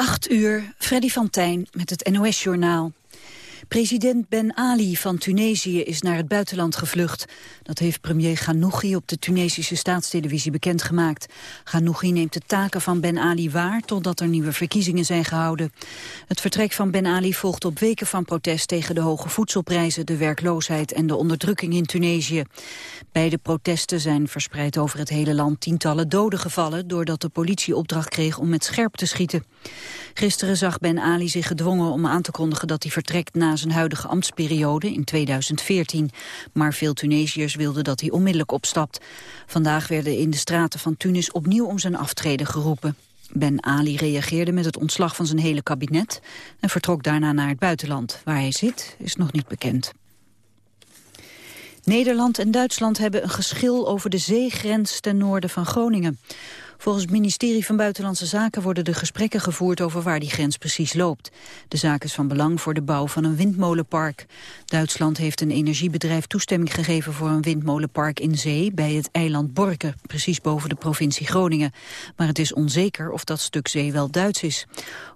8 uur, Freddy van Tijn met het NOS-journaal. President Ben Ali van Tunesië is naar het buitenland gevlucht. Dat heeft premier Ghanouchi op de Tunesische staatstelevisie bekendgemaakt. Ghanouchi neemt de taken van Ben Ali waar totdat er nieuwe verkiezingen zijn gehouden. Het vertrek van Ben Ali volgt op weken van protest tegen de hoge voedselprijzen, de werkloosheid en de onderdrukking in Tunesië. Beide protesten zijn verspreid over het hele land tientallen doden gevallen doordat de politie opdracht kreeg om met scherp te schieten. Gisteren zag Ben Ali zich gedwongen om aan te kondigen dat hij vertrekt na zijn huidige ambtsperiode in 2014. Maar veel Tunesiërs wilden dat hij onmiddellijk opstapt. Vandaag werden in de straten van Tunis opnieuw om zijn aftreden geroepen. Ben Ali reageerde met het ontslag van zijn hele kabinet en vertrok daarna naar het buitenland. Waar hij zit is nog niet bekend. Nederland en Duitsland hebben een geschil over de zeegrens ten noorden van Groningen. Volgens het ministerie van Buitenlandse Zaken worden de gesprekken gevoerd over waar die grens precies loopt. De zaak is van belang voor de bouw van een windmolenpark. Duitsland heeft een energiebedrijf toestemming gegeven voor een windmolenpark in zee bij het eiland Borken, precies boven de provincie Groningen. Maar het is onzeker of dat stuk zee wel Duits is.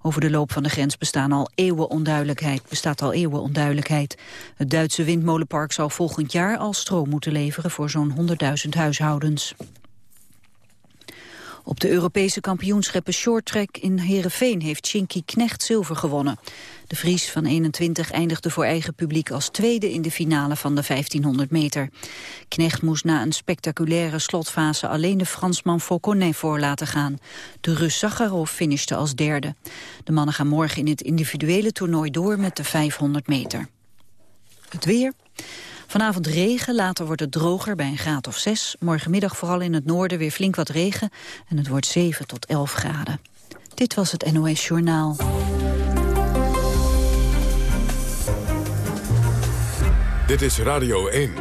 Over de loop van de grens bestaan al eeuwen onduidelijkheid, bestaat al eeuwen onduidelijkheid. Het Duitse windmolenpark zal volgend jaar al stroom moeten leveren voor zo'n 100.000 huishoudens. Op de Europese kampioenschappen shorttrack in Heerenveen heeft Shinky Knecht zilver gewonnen. De Vries van 21 eindigde voor eigen publiek als tweede in de finale van de 1500 meter. Knecht moest na een spectaculaire slotfase alleen de Fransman Fauconnet voor laten gaan. De Rus Zakharov finishte als derde. De mannen gaan morgen in het individuele toernooi door met de 500 meter. Het weer. Vanavond regen, later wordt het droger bij een graad of 6. Morgenmiddag vooral in het noorden weer flink wat regen en het wordt 7 tot 11 graden. Dit was het NOS Journaal. Dit is Radio 1.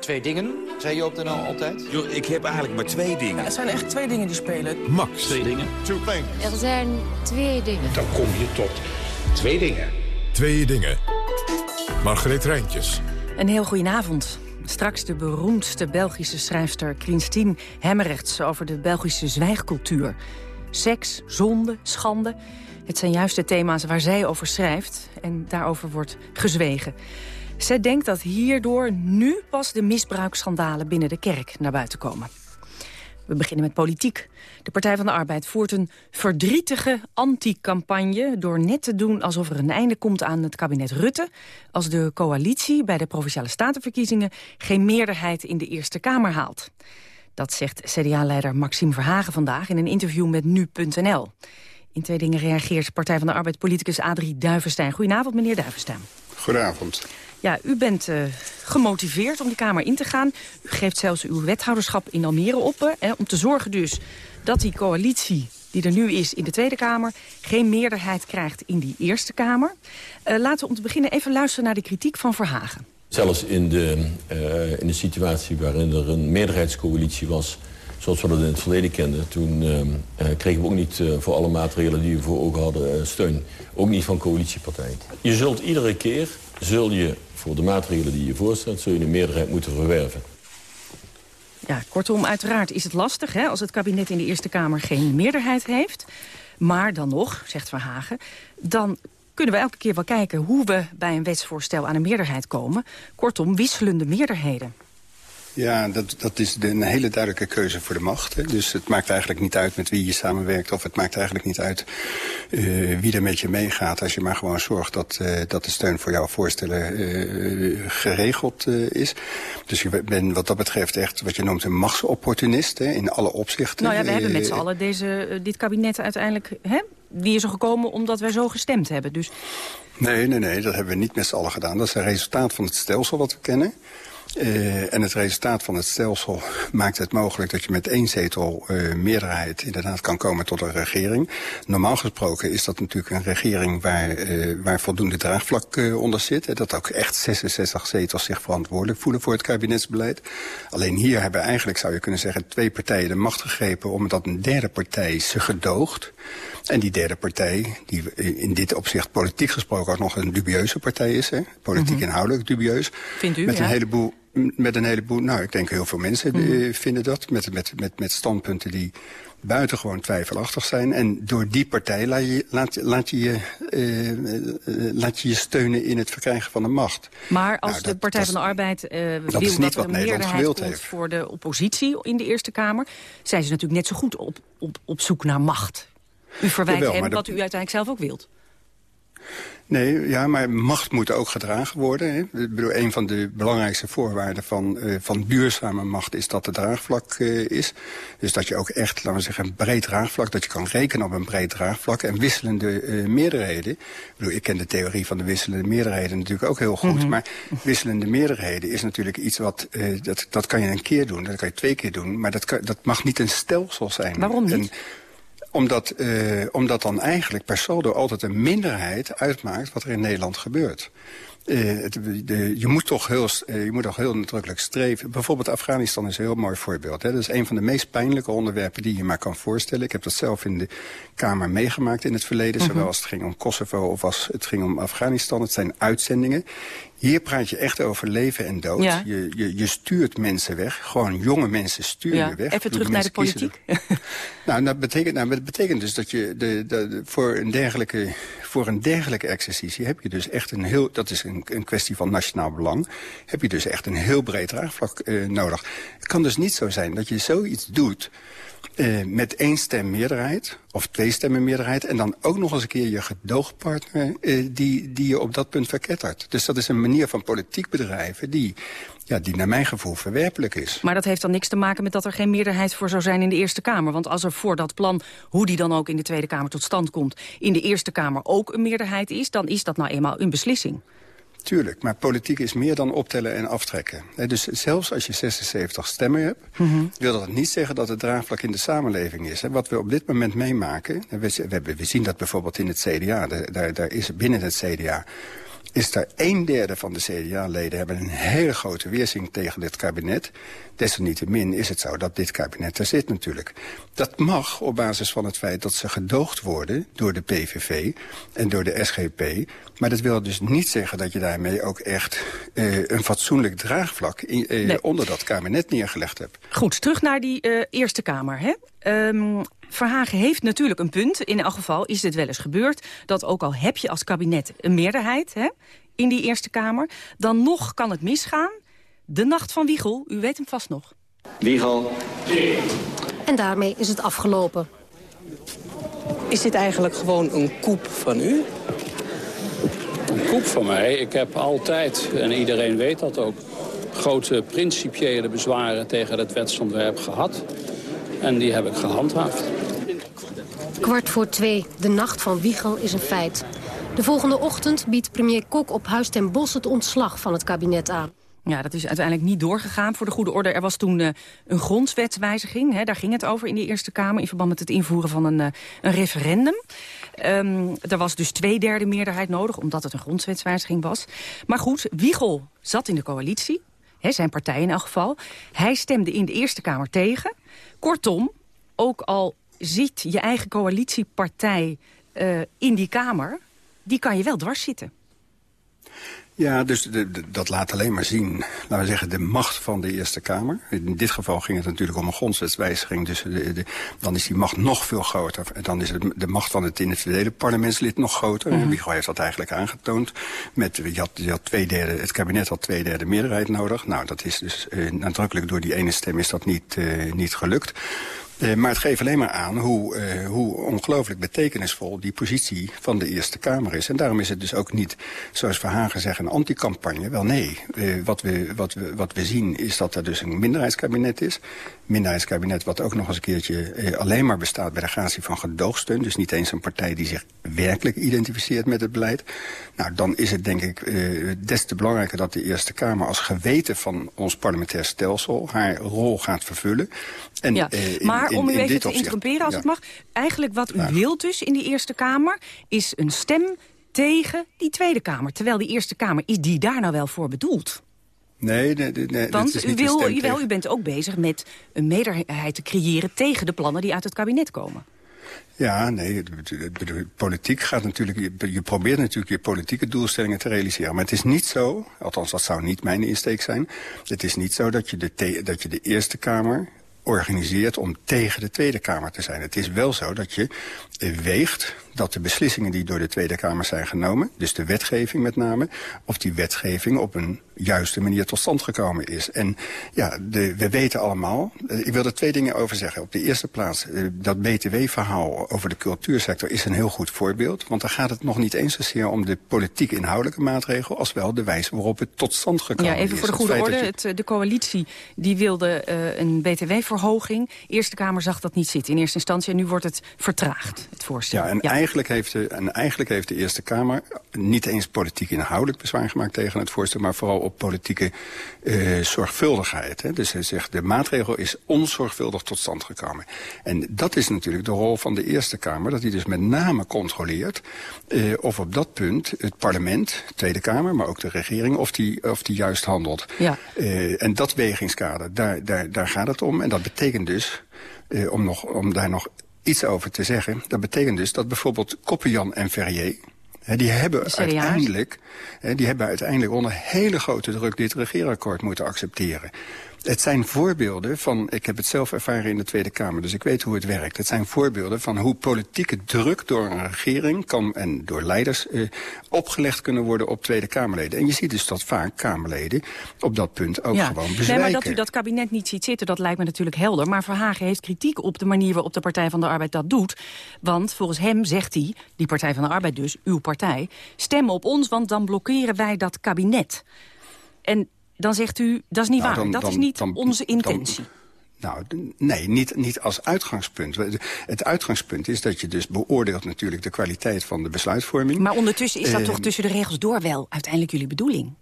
Twee dingen, zei je op de NL altijd? Yo, ik heb eigenlijk maar twee dingen. Ja, het zijn echt twee dingen die spelen. Max. Twee dingen. Two things. Er zijn twee dingen. Dan kom je tot twee dingen. Twee dingen. Margreet Rijntjes. Een heel goedenavond. Straks de beroemdste Belgische schrijfster Christine Hemmerrechts... over de Belgische zwijgcultuur. Seks, zonde, schande. Het zijn juist de thema's waar zij over schrijft. En daarover wordt gezwegen. Zij denkt dat hierdoor nu pas de misbruiksschandalen binnen de kerk naar buiten komen. We beginnen met politiek. De Partij van de Arbeid voert een verdrietige anti-campagne... door net te doen alsof er een einde komt aan het kabinet Rutte... als de coalitie bij de Provinciale Statenverkiezingen... geen meerderheid in de Eerste Kamer haalt. Dat zegt CDA-leider Maxime Verhagen vandaag... in een interview met Nu.nl. In twee dingen reageert Partij van de Arbeid-politicus Adrie Duivenstein. Goedenavond, meneer Duivenstein. Goedenavond. Ja, u bent uh, gemotiveerd om de Kamer in te gaan. U geeft zelfs uw wethouderschap in Almere op... Hè, om te zorgen dus dat die coalitie die er nu is in de Tweede Kamer... geen meerderheid krijgt in die Eerste Kamer. Uh, laten we om te beginnen even luisteren naar de kritiek van Verhagen. Zelfs in de, uh, in de situatie waarin er een meerderheidscoalitie was... zoals we dat in het verleden kenden... toen uh, kregen we ook niet voor alle maatregelen die we voor ogen hadden steun. Ook niet van coalitiepartijen. Je zult iedere keer zul je voor de maatregelen die je voorstelt... zul je een meerderheid moeten verwerven. Ja, kortom, uiteraard is het lastig hè, als het kabinet in de Eerste Kamer geen meerderheid heeft. Maar dan nog, zegt Verhagen, dan kunnen we elke keer wel kijken... hoe we bij een wetsvoorstel aan een meerderheid komen. Kortom, wisselende meerderheden. Ja, dat, dat is een hele duidelijke keuze voor de macht. Hè. Dus het maakt eigenlijk niet uit met wie je samenwerkt... of het maakt eigenlijk niet uit uh, wie er met je meegaat... als je maar gewoon zorgt dat, uh, dat de steun voor jouw voorstellen uh, geregeld is. Dus je bent wat dat betreft echt wat je noemt een machtsopportunist... Hè, in alle opzichten. Nou ja, we hebben met z'n allen deze, dit kabinet uiteindelijk... Hè? Die is er gekomen omdat wij zo gestemd hebben. Dus... Nee, nee, nee, dat hebben we niet met z'n allen gedaan. Dat is een resultaat van het stelsel wat we kennen. Uh, en het resultaat van het stelsel maakt het mogelijk dat je met één zetel uh, meerderheid inderdaad kan komen tot een regering. Normaal gesproken is dat natuurlijk een regering waar, uh, waar voldoende draagvlak onder zit. Hè, dat ook echt 66 zetels zich verantwoordelijk voelen voor het kabinetsbeleid. Alleen hier hebben eigenlijk, zou je kunnen zeggen, twee partijen de macht gegrepen omdat een derde partij ze gedoogt. En die derde partij, die in dit opzicht politiek gesproken ook nog een dubieuze partij is. Hè? Politiek mm -hmm. inhoudelijk dubieus. Vindt u, Met ja. een heleboel met een heleboel... Nou, ik denk heel veel mensen mm. vinden dat. Met, met, met, met standpunten die buitengewoon twijfelachtig zijn. En door die partij laat je laat, laat je, uh, laat je je steunen in het verkrijgen van de macht. Maar als nou, de Partij van de Arbeid dat wil dat er een meerderheid komt heeft. voor de oppositie in de Eerste Kamer... zijn ze natuurlijk net zo goed op, op, op zoek naar macht. U verwijt Jawel, hem wat u uiteindelijk zelf ook wilt. Nee, ja, maar macht moet ook gedragen worden. Hè. Ik bedoel, een van de belangrijkste voorwaarden van, uh, van duurzame macht is dat het draagvlak uh, is. Dus dat je ook echt, laten we zeggen, een breed draagvlak, dat je kan rekenen op een breed draagvlak en wisselende uh, meerderheden. Ik bedoel, ik ken de theorie van de wisselende meerderheden natuurlijk ook heel goed. Mm -hmm. Maar wisselende meerderheden is natuurlijk iets wat, dat, dat kan je een keer doen, dat kan je twee keer doen. Maar dat, kan, dat mag niet een stelsel zijn. Waarom niet? En, omdat, uh, omdat dan eigenlijk per saldo altijd een minderheid uitmaakt wat er in Nederland gebeurt. Uh, het, de, je, moet toch heel, uh, je moet toch heel nadrukkelijk streven. Bijvoorbeeld Afghanistan is een heel mooi voorbeeld. Hè. Dat is een van de meest pijnlijke onderwerpen die je maar kan voorstellen. Ik heb dat zelf in de Kamer meegemaakt in het verleden. Mm -hmm. Zowel als het ging om Kosovo of als het ging om Afghanistan. Het zijn uitzendingen. Hier praat je echt over leven en dood. Ja. Je, je, je stuurt mensen weg. Gewoon jonge mensen stuur ja. je weg. Even terug naar de politiek. nou, dat betekent, nou, dat betekent dus dat je de, de, voor, een dergelijke, voor een dergelijke exercitie heb je dus echt een heel... dat is een, een kwestie van nationaal belang. Heb je dus echt een heel breed draagvlak uh, nodig. Het kan dus niet zo zijn dat je zoiets doet... Uh, met één stem meerderheid, of twee stemmen meerderheid... en dan ook nog eens een keer je gedoogpartner uh, die, die je op dat punt verkettert. Dus dat is een manier van politiek bedrijven die, ja, die naar mijn gevoel verwerpelijk is. Maar dat heeft dan niks te maken met dat er geen meerderheid voor zou zijn in de Eerste Kamer. Want als er voor dat plan, hoe die dan ook in de Tweede Kamer tot stand komt... in de Eerste Kamer ook een meerderheid is, dan is dat nou eenmaal een beslissing. Tuurlijk, maar politiek is meer dan optellen en aftrekken. Dus zelfs als je 76 stemmen hebt... Mm -hmm. wil dat niet zeggen dat het draagvlak in de samenleving is. Wat we op dit moment meemaken... we, zien dat bijvoorbeeld in het CDA. Daar, daar is binnen het CDA is er een derde van de CDA-leden hebben een hele grote weerzin tegen dit kabinet. Desalniettemin is het zo dat dit kabinet er zit natuurlijk. Dat mag op basis van het feit dat ze gedoogd worden door de PVV en door de SGP. Maar dat wil dus niet zeggen dat je daarmee ook echt uh, een fatsoenlijk draagvlak in, uh, nee. onder dat kabinet neergelegd hebt. Goed, terug naar die uh, Eerste Kamer. Hè? Um, Verhagen heeft natuurlijk een punt. In elk geval is het wel eens gebeurd dat ook al heb je als kabinet een meerderheid hè, in die Eerste Kamer, dan nog kan het misgaan. De nacht van Wiegel, u weet hem vast nog. Wiegel. En daarmee is het afgelopen. Is dit eigenlijk gewoon een koep van u? Een koep van mij? Ik heb altijd, en iedereen weet dat ook... grote principiële bezwaren tegen het wetsontwerp gehad. En die heb ik gehandhaafd. Kwart voor twee. De nacht van Wiegel is een feit. De volgende ochtend biedt premier Kok op Huis ten Bos het ontslag van het kabinet aan. Ja, dat is uiteindelijk niet doorgegaan. Voor de goede orde, er was toen uh, een grondwetswijziging. Hè, daar ging het over in de Eerste Kamer... in verband met het invoeren van een, uh, een referendum. Um, er was dus twee derde meerderheid nodig... omdat het een grondwetswijziging was. Maar goed, Wiegel zat in de coalitie. Hè, zijn partij in elk geval. Hij stemde in de Eerste Kamer tegen. Kortom, ook al ziet je eigen coalitiepartij uh, in die Kamer... die kan je wel dwars zitten. Ja, dus de, de, dat laat alleen maar zien, laten we zeggen, de macht van de Eerste Kamer. In dit geval ging het natuurlijk om een grondwetswijziging, dus de, dan is die macht nog veel groter. En dan is het, de macht van het individuele parlementslid nog groter. Mm. Wiegel heeft dat eigenlijk aangetoond. Met, je, had, je had twee derde, het kabinet had twee derde meerderheid nodig. Nou, dat is dus uh, nadrukkelijk door die ene stem is dat niet, uh, niet gelukt. Uh, maar het geeft alleen maar aan hoe, uh, hoe ongelooflijk betekenisvol die positie van de Eerste Kamer is. En daarom is het dus ook niet, zoals Verhagen zegt, een anticampagne. Wel nee, uh, wat, we, wat, we, wat we zien is dat er dus een minderheidskabinet is. Minderheidskabinet wat ook nog eens een keertje alleen maar bestaat bij de gratie van gedoogsteun. Dus niet eens een partij die zich werkelijk identificeert met het beleid. Nou, dan is het denk ik des te belangrijker dat de Eerste Kamer als geweten van ons parlementair stelsel haar rol gaat vervullen. En, ja, maar in, om u even te interromperen als ja. het mag. Eigenlijk wat u wilt dus in die Eerste Kamer... is een stem tegen die Tweede Kamer. Terwijl die Eerste Kamer, is die daar nou wel voor bedoeld? Nee, nee, nee. Want is u, wil, u, wel, u bent ook bezig met een meerderheid te creëren... tegen de plannen die uit het kabinet komen. Ja, nee, politiek gaat natuurlijk... Je, je, probeert natuurlijk je politieke doelstellingen te realiseren. Maar het is niet zo, althans dat zou niet mijn insteek zijn... het is niet zo dat je de, dat je de Eerste Kamer organiseert om tegen de Tweede Kamer te zijn. Het is wel zo dat je weegt dat de beslissingen die door de Tweede Kamer zijn genomen... dus de wetgeving met name, of die wetgeving op een juiste manier tot stand gekomen is. En ja, de, we weten allemaal, eh, ik wil er twee dingen over zeggen. Op de eerste plaats, eh, dat BTW-verhaal over de cultuursector is een heel goed voorbeeld. Want dan gaat het nog niet eens zozeer om de politiek inhoudelijke maatregel... als wel de wijze waarop het tot stand gekomen is. Ja, even voor de goede orde. Het, de coalitie die wilde uh, een BTW-verhoging. Eerste Kamer zag dat niet zitten in eerste instantie. En nu wordt het vertraagd, het voorstel. Ja, en, Eigenlijk, heeft de, en eigenlijk heeft de Eerste Kamer niet eens politiek inhoudelijk bezwaar gemaakt tegen het voorstel... maar vooral op politieke uh, zorgvuldigheid. Hè. Dus hij zegt, de maatregel is onzorgvuldig tot stand gekomen. En dat is natuurlijk de rol van de Eerste Kamer... dat hij dus met name controleert uh, of op dat punt het parlement, de Tweede Kamer... maar ook de regering, of die, of die juist handelt. Ja. Uh, en dat wegingskader, daar, daar, daar gaat het om. En dat betekent dus, om, nog, om daar nog iets over te zeggen... dat betekent dus dat bijvoorbeeld Koppenjan en Verrier die hebben uiteindelijk, die hebben uiteindelijk onder hele grote druk dit regeerakkoord moeten accepteren. Het zijn voorbeelden van, ik heb het zelf ervaren in de Tweede Kamer, dus ik weet hoe het werkt. Het zijn voorbeelden van hoe politieke druk door een regering kan, en door leiders eh, opgelegd kunnen worden op Tweede Kamerleden. En je ziet dus dat vaak Kamerleden op dat punt ook gewoon bezwijken. Nee, maar dat u dat kabinet niet ziet zitten, dat lijkt me natuurlijk helder. Maar Verhagen heeft kritiek op de manier waarop de Partij van de Arbeid dat doet. Want volgens hem zegt hij, die Partij van de Arbeid dus, uw partij, stem op ons, want dan blokkeren wij dat kabinet. En dan zegt u, dat is niet nou, waar. dat is niet onze intentie. Nou, nee, niet, niet als uitgangspunt. Het uitgangspunt is dat je dus beoordeelt natuurlijk de kwaliteit van de besluitvorming. Maar ondertussen is dat toch ehm, tussen de regels door wel uiteindelijk jullie bedoeling?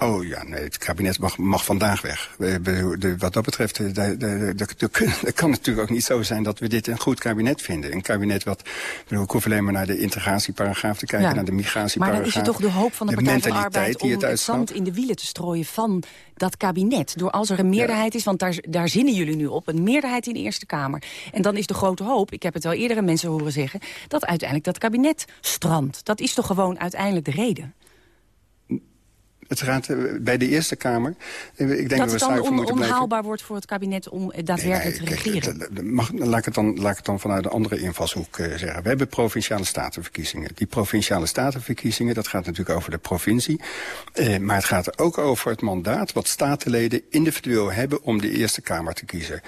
Oh ja, nee, het kabinet mag, mag vandaag weg. De, wat dat betreft, het kan natuurlijk ook niet zo zijn dat we dit een goed kabinet vinden. Een kabinet wat, bedoel, ik hoef alleen maar naar de integratieparagraaf te kijken, naar de migratieparagraaf. Maar dan is het toch de hoop van de, Partij van de Arbeid om het, het zand in de wielen te strooien van dat kabinet. Door als er een meerderheid is, want daar, daar zinnen jullie nu op, een meerderheid in de Eerste Kamer. En dan is de grote hoop, ik heb het wel eerder mensen horen zeggen, dat uiteindelijk dat kabinet strandt. Dat is toch gewoon uiteindelijk de reden? Het gaat eh, bij de Eerste Kamer. Ik denk dat, dat het dan onhaalbaar wordt voor het kabinet om daadwerkelijk te regeren. mag, laat, ik het dan, laat ik het dan vanuit de andere invalshoek uh, zeggen. We hebben provinciale statenverkiezingen. Die provinciale statenverkiezingen, dat gaat natuurlijk over de provincie. Uh, maar het gaat ook over het mandaat wat statenleden individueel hebben om de Eerste Kamer te kiezen.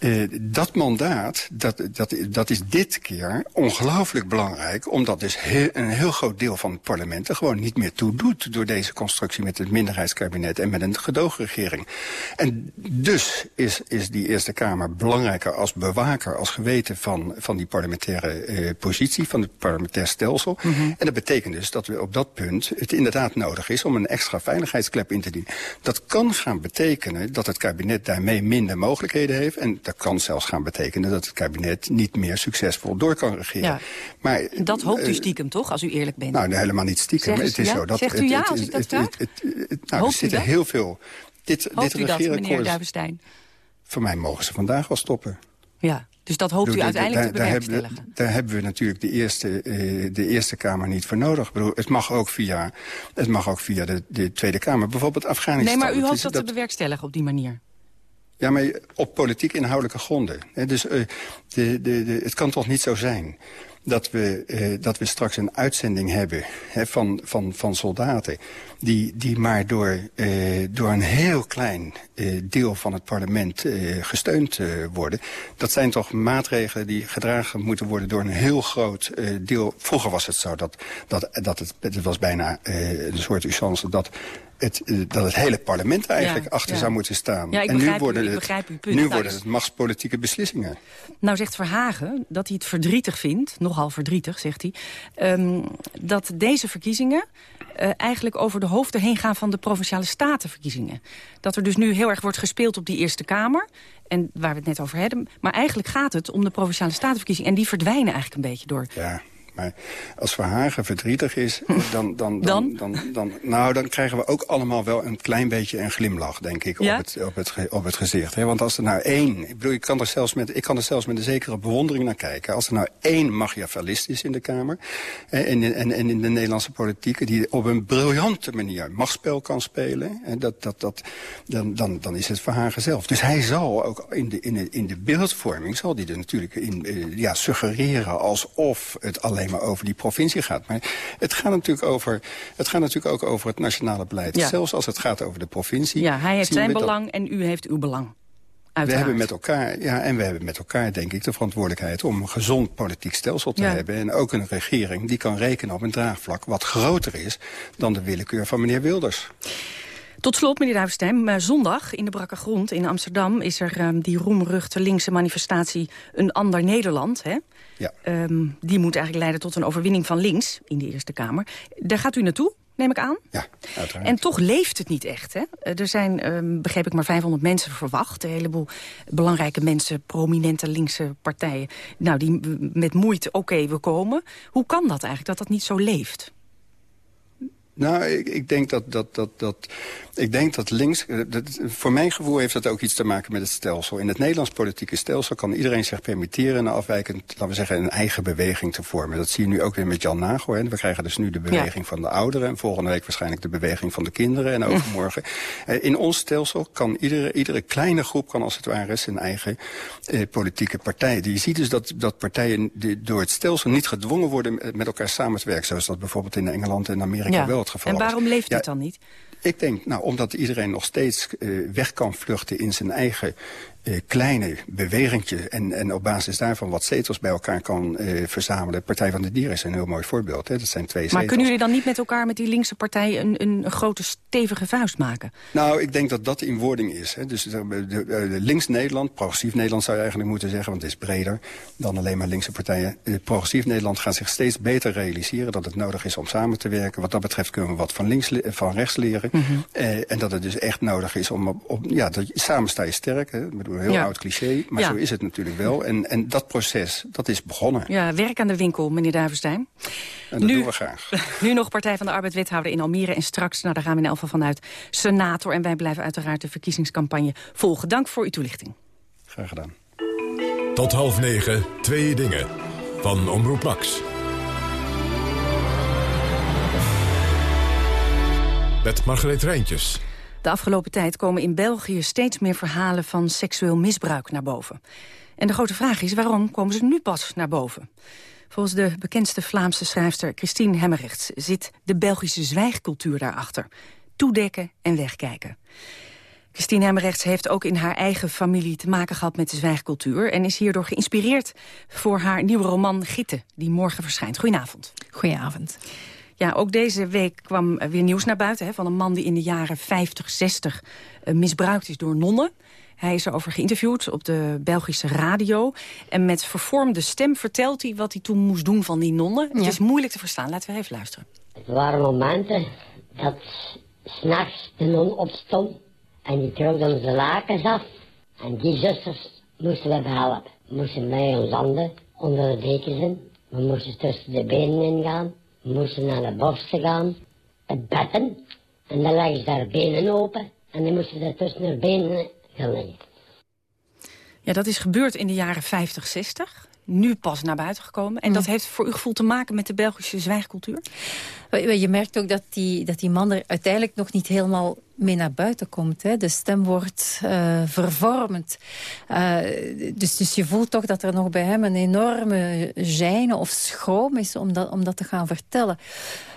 Uh, dat mandaat, dat, dat, dat is dit keer ongelooflijk belangrijk... omdat dus heel, een heel groot deel van het parlement er gewoon niet meer toe doet... door deze constructie met het minderheidskabinet en met een gedoogregering. En dus is, is die Eerste Kamer belangrijker als bewaker... als geweten van, van die parlementaire uh, positie, van het parlementair stelsel. Mm -hmm. En dat betekent dus dat we op dat punt het inderdaad nodig is... om een extra veiligheidsklep in te dienen. Dat kan gaan betekenen dat het kabinet daarmee minder mogelijkheden heeft... En dat kan zelfs gaan betekenen dat het kabinet niet meer succesvol door kan regeren. Ja. Maar, dat hoopt u eh, stiekem toch, als u eerlijk bent? Nou, helemaal niet stiekem. het is zo dat, Zegt u ja, als ik dat vraag? Nou, er zitten heel veel... Dit, hoopt dit u dat, meneer Duivenstein? Voor mij mogen ze vandaag wel stoppen. Ja, dus dat hoopt u uiteindelijk te bewerkstelligen? Daar hebben, daar hebben we natuurlijk de Eerste, uh, de eerste Kamer niet voor nodig. Bedoel, het mag ook via, het mag ook via de, de Tweede Kamer. Bijvoorbeeld Afghanistan. Nee, maar u hoopt dat, dat te bewerkstelligen op die manier? Ja, maar op politiek inhoudelijke gronden. Dus uh, de, de, de, het kan toch niet zo zijn dat we, uh, dat we straks een uitzending hebben hè, van, van, van soldaten... die, die maar door, uh, door een heel klein uh, deel van het parlement gesteund worden. Dat zijn toch maatregelen die gedragen moeten worden door een heel groot deel. Vroeger was het zo dat, dat, dat het, het was bijna een soort usance dat het, eh, dat het hele parlement eigenlijk achter zou moeten staan. en nu worden, u, het, nu nou, worden het machtspolitieke beslissingen. Nou zegt Verhagen dat hij het verdrietig vindt, nogal verdrietig zegt hij... Um, dat deze verkiezingen uh, eigenlijk over de hoofden heen gaan van de Provinciale Statenverkiezingen. Dat er dus nu heel erg wordt gespeeld op die Eerste Kamer... en waar we het net over hadden. Maar eigenlijk gaat het om de Provinciale Statenverkiezingen... en die verdwijnen eigenlijk een beetje door ja Maar als Verhagen verdrietig is, dan, dan, dan, dan? dan, nou, dan krijgen we ook allemaal wel een klein beetje een glimlach, denk ik, op, het, op, het, op het gezicht. Hè? Want als er nou één, ik bedoel, ik kan, er zelfs met, ik kan er zelfs met een zekere bewondering naar kijken. Als er nou één Machiavellist is in de Kamer, hè, en, in- en, en in de Nederlandse politiek, die op een briljante manier machtsspel kan spelen, hè, dat, dat, dat, dan, dan, dan is het Verhagen zelf. Dus hij zal ook in de, in de, in de beeldvorming, zal die er natuurlijk in eh, ja, suggereren alsof het alleen maar over die provincie gaat. Maar het gaat natuurlijk, over, het gaat natuurlijk ook over het nationale beleid. Ja. Zelfs als het gaat over de provincie. Ja, hij heeft zijn dat- belang en u heeft uw belang. we hebben met elkaar, ja, en we hebben met elkaar, denk ik, de verantwoordelijkheid om een gezond politiek stelsel te Ja. hebben. En ook een regering die kan rekenen op een draagvlak wat groter is dan de willekeur van meneer Wilders. Tot slot, meneer Duivenstein, eh, zondag in de Brakke Grond in Amsterdam... is er ehm, die roemruchte linkse manifestatie Een Ander Nederland. Hè? Ja. Ehm, die moet eigenlijk leiden tot een overwinning van links in de Eerste Kamer. Daar gaat u naartoe, neem ik aan? Ja, uiteraard. En toch leeft het niet echt. Hè? Eh, Er zijn, ehm, begreep ik, maar 500 mensen verwacht. Een heleboel belangrijke mensen, prominente linkse partijen... Nou, die met moeite, oké, we komen. Hoe kan dat eigenlijk, dat dat niet zo leeft? Nou, ik, ik, denk dat, dat, dat, dat, ik denk dat links... eh, Dat, voor mijn gevoel heeft dat ook iets te maken met het stelsel. In het Nederlands politieke stelsel kan iedereen zich permitteren... een afwijkend, laten we zeggen, een eigen beweging te vormen. Dat zie je nu ook weer met Jan Nagel. Hè. We krijgen dus nu de beweging van de ouderen... en volgende week waarschijnlijk de beweging van de kinderen... en overmorgen. Eh, In ons stelsel kan iedere, iedere kleine groep... kan als het ware zijn eigen eh, politieke partij. Je ziet dus dat, dat partijen die door het stelsel niet gedwongen worden... met elkaar samen te werken. Zoals dat bijvoorbeeld in Engeland en Amerika Ja. wel het geval En is. waarom leeft Ja, het dan niet? Ik denk, nou, omdat iedereen nog steeds eh, weg kan vluchten in zijn eigen eh, kleine bewegingje... En, en op basis daarvan wat zetels bij elkaar kan eh, verzamelen. Partij van de Dieren is een heel mooi voorbeeld. Hè? Dat zijn twee Maar zetels. kunnen jullie dan niet met elkaar, met die linkse partij... een, een, grote stevige vuist maken? Nou, ik denk dat dat in wording is. Hè. Dus de, de- de- de links-Nederland, progressief Nederland zou je eigenlijk moeten zeggen... want het is breder dan alleen maar linkse partijen. Eh, progressief Nederland gaat zich steeds beter realiseren... dat het nodig is om samen te werken. Wat dat betreft kunnen we wat van, links, van rechts leren. Eh, en dat het dus echt nodig is om... Op, op- ja, dat, samen sta je sterk. Hè. Een heel Ja. oud cliché, maar Ja. zo is het natuurlijk wel. En, en dat proces, dat is begonnen. Ja, werk aan de winkel, meneer Duivenstein. En dat Nu- doen we graag. Nu nog Partij van de Arbeid wethouder in Almere. En straks, nou, daar gaan we in elk geval vanuit, senator. En wij blijven uiteraard de verkiezingscampagne volgen. Dank voor uw toelichting. Graag gedaan. Tot half negen, twee dingen. Van Omroep Max. Met Margreet Rijntjes. De afgelopen tijd komen in België steeds meer verhalen van seksueel misbruik naar boven. En de grote vraag is, waarom komen ze nu pas naar boven? Volgens de bekendste Vlaamse schrijfster Christine Hemmerrechts... zit de Belgische zwijgcultuur daarachter. Toedekken en wegkijken. Christine Hemmerrechts heeft ook in haar eigen familie te maken gehad met de zwijgcultuur... en is hierdoor geïnspireerd voor haar nieuwe roman Gitte, die morgen verschijnt. Goedenavond. Goedenavond. Ja, ook deze week kwam weer nieuws naar buiten... Hè, van een man die in de jaren 50, 60 eh, misbruikt is door nonnen. Hij is erover geïnterviewd op de Belgische radio. En met vervormde stem vertelt hij wat hij toen moest doen van die nonnen. Het is moeilijk te verstaan. Laten we even luisteren. Het waren momenten dat s'nachts de non opstond en die trok dan zijn lakens af. En die zusters moesten we behelpen. We moesten met ons handen onder de dekens in. We moesten tussen de benen ingaan. Moesten naar de borsten gaan. Het betten. En dan leggen ze daar benen open. En dan moesten ze tussen de benen gaan. Ja, dat is gebeurd in de jaren 50, 60. Nu pas naar buiten gekomen. En dat heeft voor uw gevoel te maken met de Belgische zwijgcultuur? Je merkt ook dat die, dat die man er uiteindelijk nog niet helemaal mee naar buiten komt. Hè. De stem wordt uh, vervormd. Uh, dus, dus je voelt toch dat er nog bij hem een enorme gêne of schroom is om dat, om dat te gaan vertellen.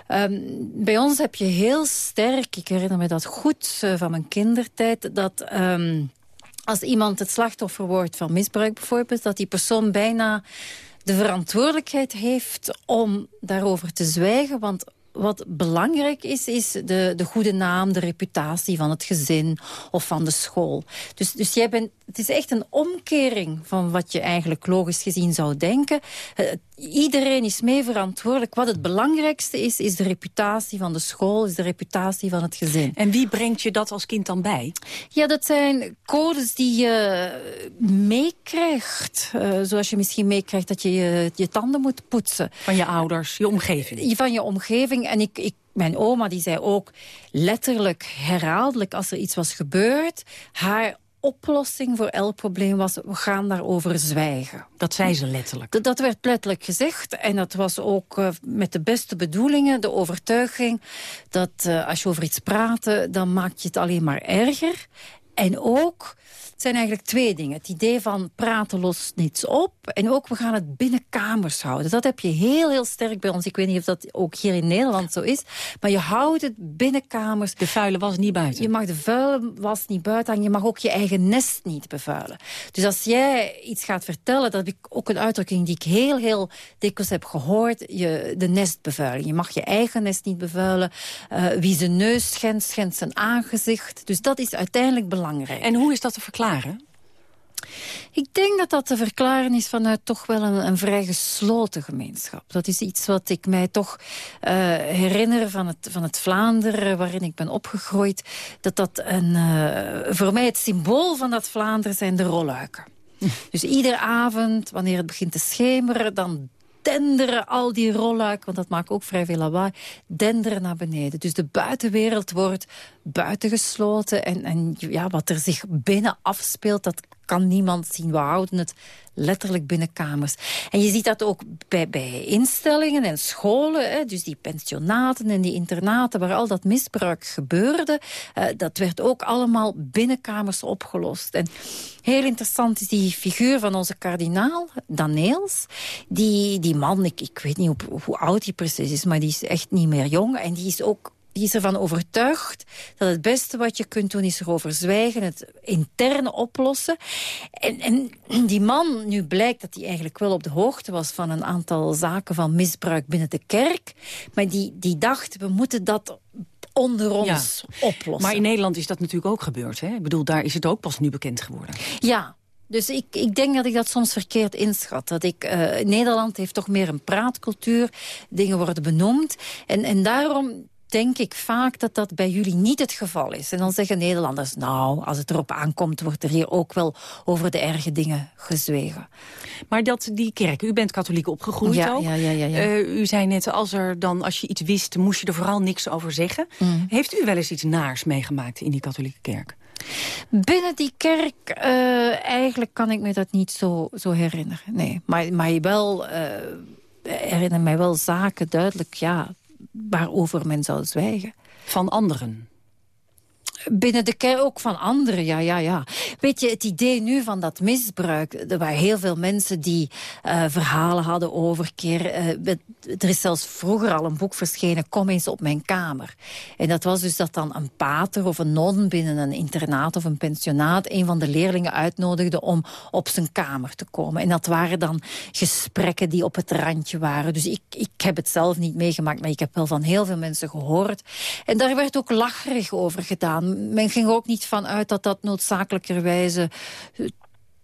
Um, bij ons heb je heel sterk, ik herinner me dat goed uh, van mijn kindertijd... dat um, als iemand het slachtoffer wordt van misbruik bijvoorbeeld... dat die persoon bijna de verantwoordelijkheid heeft om daarover te zwijgen. Want wat belangrijk is, is de, de goede naam, de reputatie van het gezin of van de school. Dus, dus jij bent, het is echt een omkering van wat je eigenlijk logisch gezien zou denken. Iedereen is mee verantwoordelijk. Wat het belangrijkste is, is de reputatie van de school, is de reputatie van het gezin. En wie brengt je dat als kind dan bij? Ja, dat zijn codes die je meekrijgt. Uh, zoals je misschien meekrijgt dat je, je je tanden moet poetsen. Van je ouders, je omgeving. Van je omgeving. En ik, ik mijn oma die zei ook letterlijk herhaaldelijk als er iets was gebeurd... haar oplossing voor elk probleem was, we gaan daarover zwijgen. Dat zei ze letterlijk? Dat, dat werd letterlijk gezegd. En dat was ook uh, met de beste bedoelingen, de overtuiging... dat uh, als je over iets praat, dan maak je het alleen maar erger. En ook het zijn eigenlijk twee dingen. Het idee van praten lost niets op. En ook we gaan het binnenkamers houden. Dat heb je heel, heel sterk bij ons. Ik weet niet of dat ook hier in Nederland zo is. Maar je houdt het binnenkamers. De vuile was niet buiten. Je mag de vuile was niet buiten. En je mag ook je eigen nest niet bevuilen. Dus als jij iets gaat vertellen. Dat heb ik ook een uitdrukking die ik heel, heel dikwijls heb gehoord. Je, de nest bevuilen. Je mag je eigen nest niet bevuilen. Uh, wie zijn neus schendt, schendt zijn aangezicht. Dus dat is uiteindelijk belangrijk. En hoe is dat te verklaren? Ik denk dat dat te verklaren is vanuit toch wel een, een vrij gesloten gemeenschap. Dat is iets wat ik mij toch uh, herinner van het, van het Vlaanderen waarin ik ben opgegroeid. Dat dat een, uh, voor mij het symbool van dat Vlaanderen zijn de rolluiken. Dus iedere avond, wanneer het begint te schemeren... dan denderen al die rolluiken, want dat maakt ook vrij veel lawaai, denderen naar beneden. Dus de buitenwereld wordt buitengesloten en, en ja, wat er zich binnen afspeelt, dat kan niemand zien. We houden het letterlijk binnen kamers. En je ziet dat ook bij, bij instellingen en scholen. Hè, dus die pensionaten en die internaten waar al dat misbruik gebeurde. Uh, dat werd ook allemaal binnenkamers opgelost. En heel interessant is die figuur van onze kardinaal, Daneels. Die, die man, ik, weet niet hoe oud hij precies is, maar die is echt niet meer jong. En die is ook die is ervan overtuigd dat het beste wat je kunt doen is erover zwijgen, het interne oplossen. En, en die man, nu blijkt dat hij eigenlijk wel op de hoogte was van een aantal zaken van misbruik binnen de kerk. Maar die, die dacht, we moeten dat onder ons oplossen. Maar in Nederland is dat natuurlijk ook gebeurd. Hè? Ik bedoel, daar is het ook pas nu bekend geworden. Ja, dus ik, ik denk dat ik dat soms verkeerd inschat. Dat ik, uh, Nederland heeft toch meer een praatcultuur. Dingen worden benoemd. En, en daarom denk ik vaak dat dat bij jullie niet het geval is. En dan zeggen Nederlanders, nou, als het erop aankomt... wordt er hier ook wel over de erge dingen gezwegen. Maar dat die kerk, u bent katholiek opgegroeid ja, ook. Ja, ja, ja, ja. Uh, u zei net, als, er dan, als je iets wist, moest je er vooral niks over zeggen. Mm. Heeft u wel eens iets naars meegemaakt in die katholieke kerk? Binnen die kerk, uh, eigenlijk kan ik me dat niet zo, zo herinneren. Nee, maar, maar wel... Uh, herinner mij wel zaken duidelijk, ja, waarover men zou zwijgen. Van anderen? Binnen de kerk ook van anderen, ja, ja, ja. Weet je, het idee nu van dat misbruik... er waren heel veel mensen die uh, verhalen hadden over keer... Uh, er is zelfs vroeger al een boek verschenen, Kom eens op mijn kamer. En dat was dus dat dan een pater of een non binnen een internaat of een pensionaat... een van de leerlingen uitnodigde om op zijn kamer te komen. En dat waren dan gesprekken die op het randje waren. Dus ik, ik heb het zelf niet meegemaakt, maar ik heb wel van heel veel mensen gehoord. En daar werd ook lacherig over gedaan men ging er ook niet van uit dat dat noodzakelijkerwijze eh,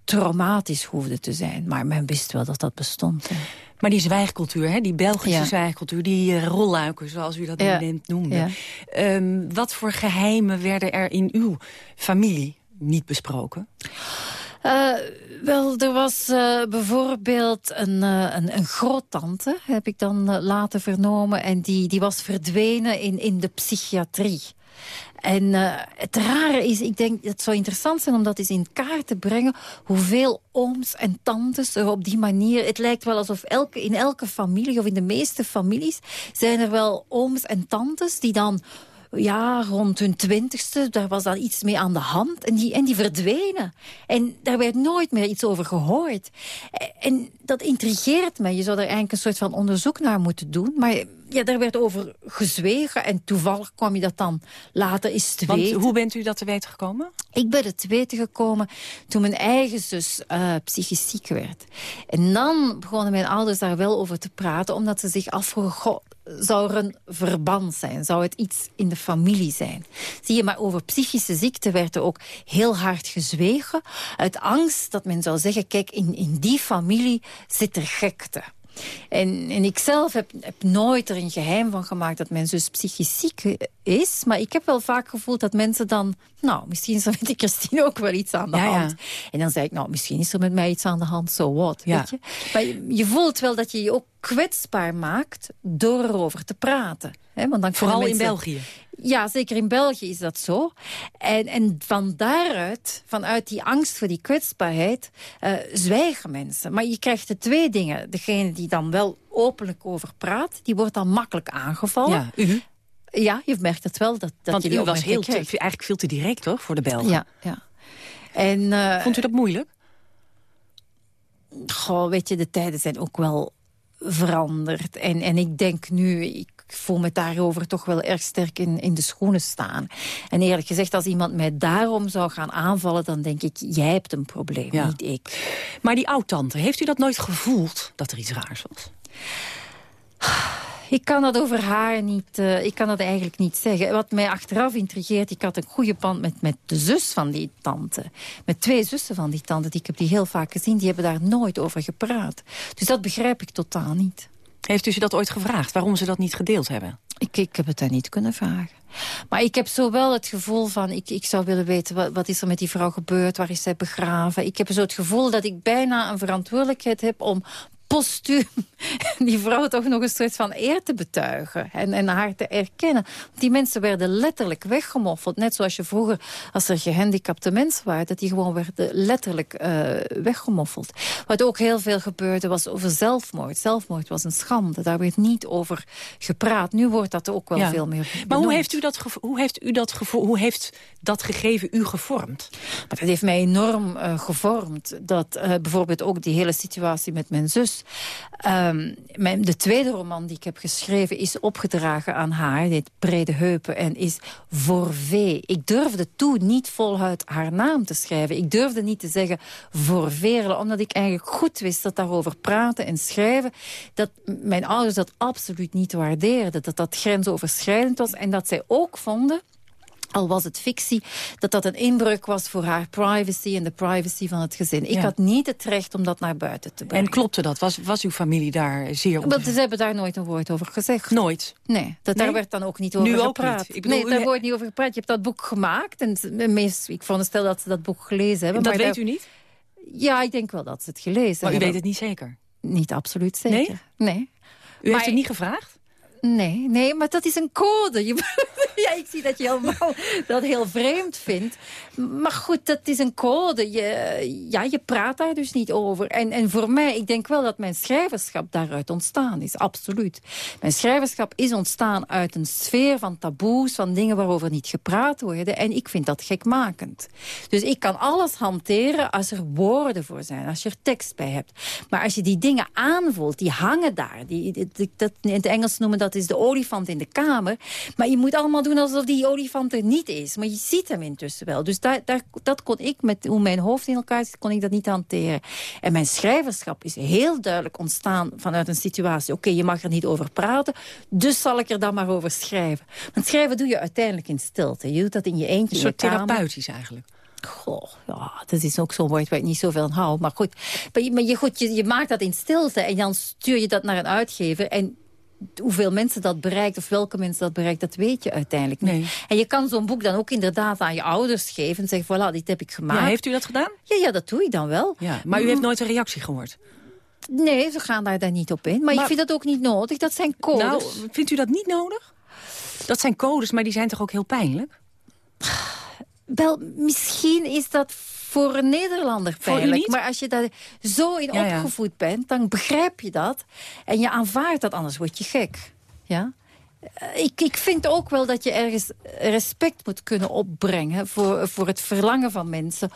traumatisch hoefde te zijn. Maar men wist wel dat dat bestond. Hè. Maar die zwijgcultuur, hè, die Belgische ja. zwijgcultuur, die uh, rolluiken, zoals u dat ja. net noemde. Ja. Um, wat voor geheimen werden er in uw familie niet besproken? Uh, wel, er was uh, bijvoorbeeld een, uh, een, een groottante, heb ik dan later vernomen. En die, die was verdwenen in, in de psychiatrie. En uh, het rare is, ik denk dat het zou interessant zijn om dat eens in kaart te brengen... hoeveel ooms en tantes er op die manier... Het lijkt wel alsof elke, in elke familie, of in de meeste families... zijn er wel ooms en tantes die dan ja, rond hun twintigste, daar was dan iets mee aan de hand. En die, en die verdwenen. En daar werd nooit meer iets over gehoord. En dat intrigeert mij. Je zou er eigenlijk een soort van onderzoek naar moeten doen. Maar ja, daar werd over gezwegen. En toevallig kwam je dat dan later eens te Want, weten. Hoe bent u dat te weten gekomen? Ik ben het te weten gekomen toen mijn eigen zus uh, psychisch ziek werd. En dan begonnen mijn ouders daar wel over te praten. Omdat ze zich afvroegen, zou er een verband zijn? Zou het iets in de familie zijn? Zie je, maar over psychische ziekte werd er ook heel hard gezwegen. Uit angst dat men zou zeggen, kijk, in, in die familie zit er gekte. En, en ik zelf heb, heb nooit er een geheim van gemaakt dat mijn zus psychisch ziek is. Maar ik heb wel vaak gevoeld dat mensen dan... Nou, misschien is er met die Christine ook wel iets aan de hand. En dan zei ik, nou, misschien is er met mij iets aan de hand, so what, weet je. Maar je, je voelt wel dat je je ook kwetsbaar maakt door erover te praten. Hè? Want dan Vooral mensen... in België. Ja, zeker in België is dat zo. En, en van daaruit, vanuit die angst voor die kwetsbaarheid, uh, zwijgen mensen. Maar je krijgt de twee dingen. Degene die dan wel openlijk over praat, die wordt dan makkelijk aangevallen. Ja, u? Ja, je merkt het wel. Dat, dat Want u was heel te, eigenlijk veel te direct, toch, voor de Belgen? Ja, ja. En, uh, Vond u dat moeilijk? Goh, weet je, de tijden zijn ook wel veranderd. En, en ik denk nu, ik voel me daarover toch wel erg sterk in, in de schoenen staan. En eerlijk gezegd, als iemand mij daarom zou gaan aanvallen... dan denk ik, jij hebt een probleem, ja. niet ik. Maar die oud-tante, heeft u dat nooit gevoeld dat er iets raars was? Ik kan dat over haar niet, uh, ik kan dat eigenlijk niet zeggen. Wat mij achteraf intrigeert, ik had een goede band met, met de zus van die tante. Met twee zussen van die tante, die ik heb die heel vaak gezien. Die hebben daar nooit over gepraat. Dus dat begrijp ik totaal niet. Heeft u ze dat ooit gevraagd, waarom ze dat niet gedeeld hebben? Ik, ik heb het daar niet kunnen vragen. Maar ik heb zo wel het gevoel van... ik, ik zou willen weten, wat, wat is er met die vrouw gebeurd? Waar is zij begraven? Ik heb zo het gevoel dat ik bijna een verantwoordelijkheid heb... om postuum die vrouw toch nog een soort van eer te betuigen. En, en haar te erkennen. Want die mensen werden letterlijk weggemoffeld. Net zoals je vroeger, als er gehandicapte mensen waren... dat die gewoon werden letterlijk uh, weggemoffeld. Wat ook heel veel gebeurde was over zelfmoord. Zelfmoord was een schande. Daar werd niet over gepraat. Nu wordt dat ook wel ja. veel meer benoemd. Maar hoe heeft, u dat hoe, heeft u dat hoe heeft dat gegeven u gevormd? Maar dat heeft mij enorm uh, gevormd. Dat uh, bijvoorbeeld ook die hele situatie met mijn zus... Um, mijn, de tweede roman die ik heb geschreven is opgedragen aan haar. Dit Brede Heupen en is voor vee. Ik durfde toen niet voluit haar naam te schrijven. Ik durfde niet te zeggen voor Veerle. Omdat ik eigenlijk goed wist dat daarover praten en schrijven... dat mijn ouders dat absoluut niet waardeerden. Dat dat grensoverschrijdend was. En dat zij ook vonden al was het fictie, dat dat een inbreuk was voor haar privacy en de privacy van het gezin. Ik Ja. had niet het recht om dat naar buiten te brengen. En klopte dat? Was, was uw familie daar zeer Want ze hebben daar nooit een woord over gezegd. Nooit? Nee, dat, Nee? daar werd dan ook niet over Nu ook gepraat. niet. Ik bedoel, nee, u daar wordt niet over gepraat. Je hebt dat boek gemaakt. En meest, ik veronderstel dat ze dat boek gelezen hebben. Dat maar weet daar- u niet? Ja, ik denk wel dat ze het gelezen Maar u hebben. weet het niet zeker? Niet absoluut zeker. Nee? U heeft Maar- het niet gevraagd? Nee, nee, maar dat is een code. Je, ja, ik zie dat je helemaal dat heel vreemd vindt. Maar goed, dat is een code. Je, ja, je praat daar dus niet over. En, en voor mij, ik denk wel dat mijn schrijverschap daaruit ontstaan is. Absoluut. Mijn schrijverschap is ontstaan uit een sfeer van taboes, van dingen waarover niet gepraat worden. En ik vind dat gekmakend. Dus ik kan alles hanteren als er woorden voor zijn, als je er tekst bij hebt. Maar als je die dingen aanvoelt, die hangen daar. Die- dat, in het Engels noemen dat is de olifant in de kamer. Maar je moet allemaal doen alsof die olifant er niet is. Maar je ziet hem intussen wel. Dus daar, daar, dat kon ik, met hoe mijn hoofd in elkaar zit, kon ik dat niet hanteren. En mijn schrijverschap is heel duidelijk ontstaan vanuit een situatie. Oké, je mag er niet over praten, dus zal ik er dan maar over schrijven. Want schrijven doe je uiteindelijk in stilte. Je doet dat in je eentje Een in je kamer. therapeutisch eigenlijk. Goh, ja, dat is ook zo'n woord waar ik niet zoveel aan hou. Maar goed, maar je, maar je, goed je, je maakt dat in stilte en dan stuur je dat naar een uitgever. En hoeveel mensen dat bereikt of welke mensen dat bereikt, dat weet je uiteindelijk niet. Nee. En je kan zo'n boek dan ook inderdaad aan je ouders geven en zeggen, voilà, dit heb ik gemaakt. Ja, heeft u dat gedaan? Ja, ja, dat doe ik dan wel. Ja, maar u heeft nooit een reactie gehoord? Nee, ze gaan daar dan niet op in. Maar, Maar- ik vind dat ook niet nodig. Dat zijn codes. Nou, vindt u dat niet nodig? Dat zijn codes, maar die zijn toch ook heel pijnlijk? Wel, misschien is dat voor een Nederlander pijnlijk. Maar als je daar zo in Ja, ja. opgevoed bent, dan begrijp je dat. En je aanvaardt dat, anders word je gek. Ja? Eh, Ik, ik vind ook wel dat je ergens respect moet kunnen opbrengen... voor, voor het verlangen van mensen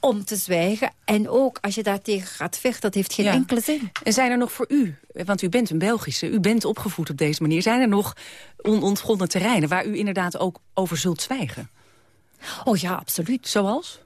om te zwijgen. En ook als je daartegen gaat vechten, dat heeft geen Ja. enkele zin. En zijn er nog voor u, want u bent een Belgische... u bent opgevoed op deze manier... zijn er nog onontgonnen terreinen waar u inderdaad ook over zult zwijgen? Oh ja, absoluut. Zoals?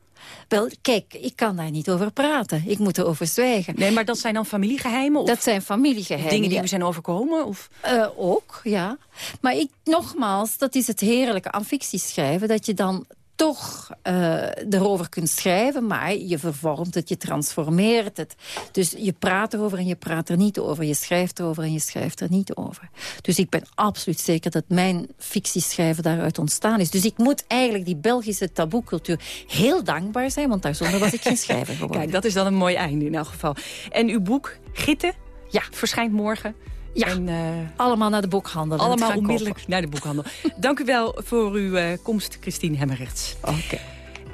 Wel, kijk, ik kan daar niet over praten. Ik moet erover zwijgen. Nee, maar dat zijn dan familiegeheimen? Of Dat zijn familiegeheimen. dingen die u zijn overkomen? Of? Eh, ook, ja. Maar ik, nogmaals, dat is het heerlijke aan fictie schrijven. Dat je dan toch uh, erover kunt schrijven, maar je vervormt het, je transformeert het. Dus je praat erover en je praat er niet over. Je schrijft erover en je schrijft er niet over. Dus ik ben absoluut zeker dat mijn fictieschrijven daaruit ontstaan is. Dus ik moet eigenlijk die Belgische taboecultuur heel dankbaar zijn, want daarzonder was ik geen schrijver geworden. Kijk, dat is dan een mooi einde in elk geval. En uw boek, Gitten, ja. verschijnt morgen. Ja, en, uh, allemaal naar de boekhandel. Allemaal onmiddellijk naar de boekhandel. Dank u wel voor uw uh, komst, Christine Hemmerrechts. Oké.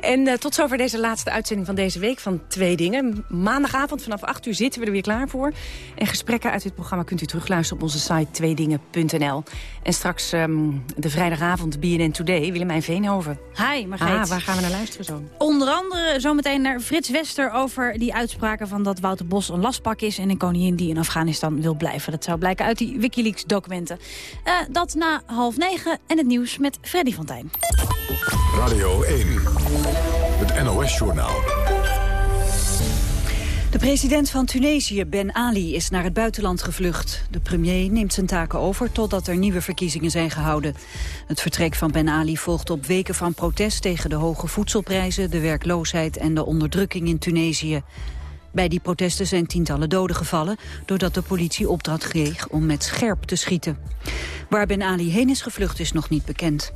En uh, tot zover deze laatste uitzending van deze week van Twee Dingen. Maandagavond vanaf 8 uur zitten we er weer klaar voor. En gesprekken uit dit programma kunt u terugluisteren op onze site tweedingen.nl. En straks um, de vrijdagavond BNN Today, Willemijn Veenhoven. Hi, Margreet. Ah, waar gaan we naar luisteren zo? Onder andere zometeen naar Frits Wester over die uitspraken van dat Wouter Bos een lastpak is... en een koningin die in Afghanistan wil blijven. Dat zou blijken uit die Wikileaks documenten. Uh, dat na half negen en het nieuws met Freddy van Tijn. Radio 1. Het NOS-journaal. De president van Tunesië, Ben Ali, is naar het buitenland gevlucht. De premier neemt zijn taken over totdat er nieuwe verkiezingen zijn gehouden. Het vertrek van Ben Ali volgt op weken van protest tegen de hoge voedselprijzen, de werkloosheid en de onderdrukking in Tunesië. Bij die protesten zijn tientallen doden gevallen... doordat de politie opdracht kreeg om met scherp te schieten. Waar Ben Ali heen is gevlucht is nog niet bekend.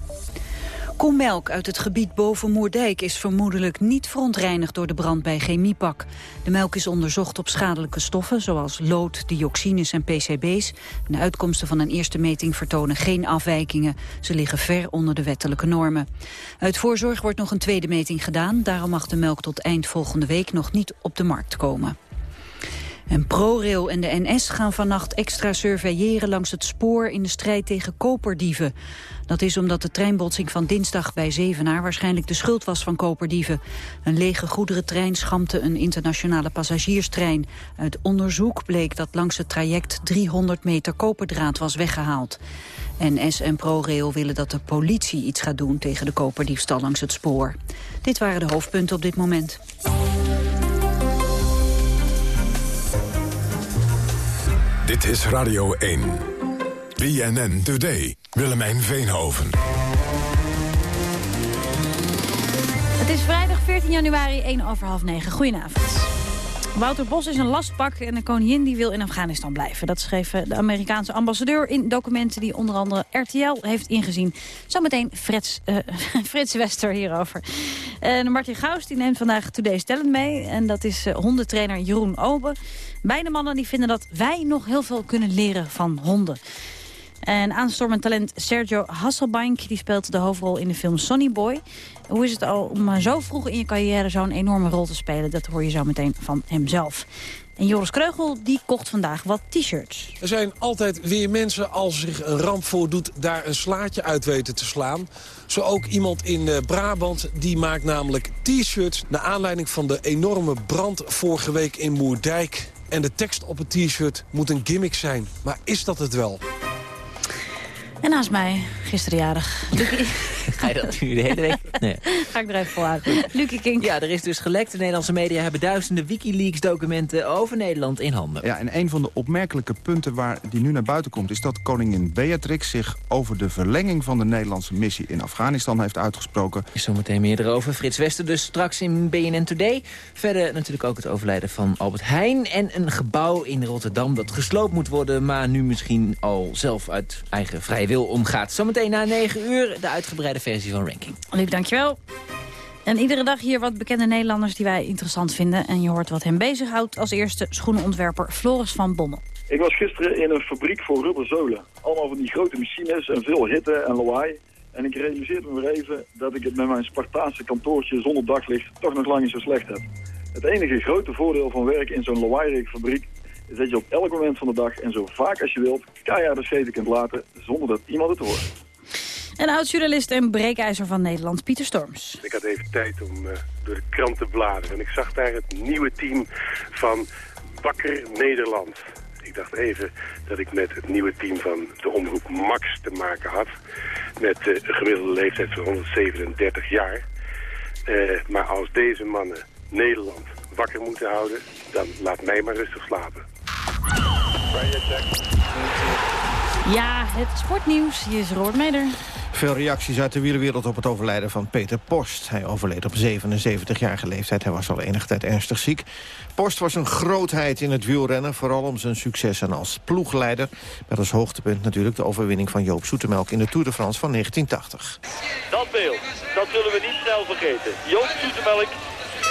Kommelk uit het gebied boven Moerdijk is vermoedelijk niet verontreinigd door de brand bij Chemiepak. De melk is onderzocht op schadelijke stoffen zoals lood, dioxines en pcb's. De uitkomsten van een eerste meting vertonen geen afwijkingen. Ze liggen ver onder de wettelijke normen. Uit voorzorg wordt nog een tweede meting gedaan. Daarom mag de melk tot eind volgende week nog niet op de markt komen. En ProRail en de NS gaan vannacht extra surveilleren langs het spoor in de strijd tegen koperdieven. Dat is omdat de treinbotsing van dinsdag bij Zevenaar waarschijnlijk de schuld was van koperdieven. Een lege goederentrein schampte een internationale passagierstrein. Uit onderzoek bleek dat langs het traject 300 meter koperdraad was weggehaald. NS en ProRail willen dat de politie iets gaat doen tegen de koperdiefstal langs het spoor. Dit waren de hoofdpunten op dit moment. Dit is Radio 1. BNN Today. Willemijn Veenhoven. Het is vrijdag 14 januari, 1 over half 9. Goedenavond. Wouter Bos is een lastpak en een koningin die wil in Afghanistan blijven. Dat schreef de Amerikaanse ambassadeur in documenten die onder andere RTL heeft ingezien. Zometeen Frits, uh, Frits Wester hierover. En Martin Gaus die neemt vandaag Today's Talent mee. En dat is hondentrainer Jeroen Oben. Beide mannen die vinden dat wij nog heel veel kunnen leren van honden. En aanstormend talent Sergio Hasselbank die speelt de hoofdrol in de film Sonny Boy. Hoe is het al om zo vroeg in je carrière zo'n enorme rol te spelen? Dat hoor je zo meteen van hemzelf. En Joris Kreugel die kocht vandaag wat t-shirts. Er zijn altijd weer mensen, als zich een ramp voordoet... daar een slaatje uit weten te slaan. Zo ook iemand in eh, Brabant, die maakt namelijk t-shirts... naar aanleiding van de enorme brand vorige week in Moerdijk. En de tekst op het t-shirt moet een gimmick zijn. Maar is dat het wel? En naast mij, gisterenjarig, Ga je dat nu de hele week? Nee. Ga ik er even voor uit. Lucie King. Ja, er is dus gelekt. De Nederlandse media hebben duizenden Wikileaks-documenten over Nederland in handen. Ja, en een van de opmerkelijke punten waar die nu naar buiten komt... is dat koningin Beatrix zich over de verlenging van de Nederlandse missie in Afghanistan heeft uitgesproken. Is zometeen meer erover. Frits Wester dus straks in BNN Today. Verder natuurlijk ook het overlijden van Albert Heijn... en een gebouw in Rotterdam dat gesloopt moet worden... maar nu misschien al zelf uit eigen vrije wil omgaat. Zometeen na 9 uur de uitgebreide versie van Ranking. Luc, dankjewel. En iedere dag hier wat bekende Nederlanders die wij interessant vinden. En je hoort wat hem bezighoudt. Als eerste schoenenontwerper Floris van Bommel. Ik was gisteren in een fabriek voor rubberzolen. Allemaal van die grote machines en veel hitte en lawaai. En ik realiseerde me weer even dat ik het met mijn Spartaanse kantoortje zonder daglicht toch nog lang niet zo slecht heb. Het enige grote voordeel van werken in zo'n lawaaierige fabriek dat je op elk moment van de dag en zo vaak als je wilt de scheten kunt laten zonder dat iemand het hoort. En oud-journalist en breekijzer van Nederland, Pieter Storms. Ik had even tijd om uh, door de krant te bladeren. En ik zag daar het nieuwe team van Wakker Nederland. Ik dacht even dat ik met het nieuwe team van de omroep Max te maken had. Met uh, een gemiddelde leeftijd van 137 jaar. Uh, maar als deze mannen Nederland wakker moeten houden, dan laat mij maar rustig slapen. Ja, het sportnieuws. Hier is Robert Meder. Veel reacties uit de wielerwereld op het overlijden van Peter Post. Hij overleed op 77-jarige leeftijd. Hij was al enige tijd ernstig ziek. Post was een grootheid in het wielrennen, vooral om zijn successen als ploegleider. Met als hoogtepunt natuurlijk de overwinning van Joop Zoetemelk in de Tour de France van 1980. Dat beeld, dat zullen we niet snel vergeten. Joop Zoetemelk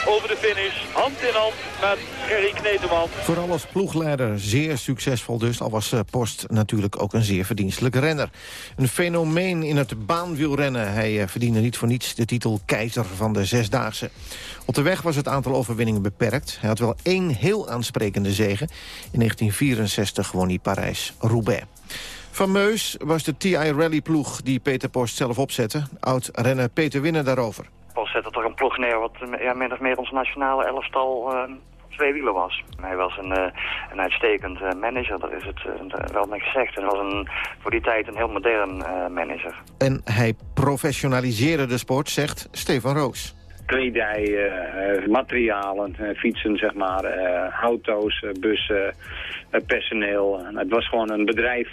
over de finish. Hand in hand met Gerry Kneteman. Vooral als ploegleider zeer succesvol dus. Al was eh, Post natuurlijk ook een zeer verdienstelijke renner. Een fenomeen in het baanwielrennen. Hij eh, verdiende niet voor niets de titel keizer van de Zesdaagse. Op de weg was het aantal overwinningen beperkt. Hij had wel één heel aansprekende zege. In 1964 won hij Parijs-Roubaix. Fameus was de TI Rally ploeg die Peter Post zelf opzette. Oud-renner Peter Winnen daarover. Post zette toch een ploeg neer wat eh, ja, min of meer ons nationale elftal uh, twee wielen was. Hij was een, uh, een uitstekend uh, manager, daar is het wel mee gezegd. Hij was een, voor die tijd een heel modern manager. En hij professionaliseerde de sport, zegt Stefan Roos kledij, materialen, fietsen, zeg maar, auto's, bussen, personeel. Het was gewoon een bedrijf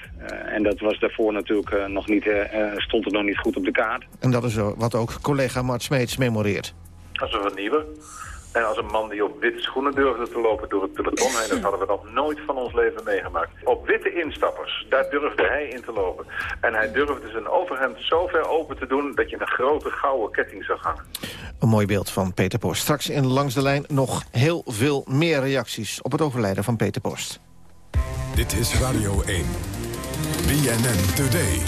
en dat was daarvoor natuurlijk nog niet, stond het nog niet goed op de kaart. En dat is wat ook collega Mart Smeets memoreert. Als we vernieuwen. En als een man die op witte schoenen durfde te lopen door het peloton heen... dat hadden we nog nooit van ons leven meegemaakt. Op witte instappers, daar durfde hij in te lopen. En hij durfde zijn overhemd zo ver open te doen... dat je een grote gouden ketting zag hangen. Een mooi beeld van Peter Post. Straks in Langs de Lijn nog heel veel meer reacties... op het overlijden van Peter Post. Dit is Radio 1. BNN Today.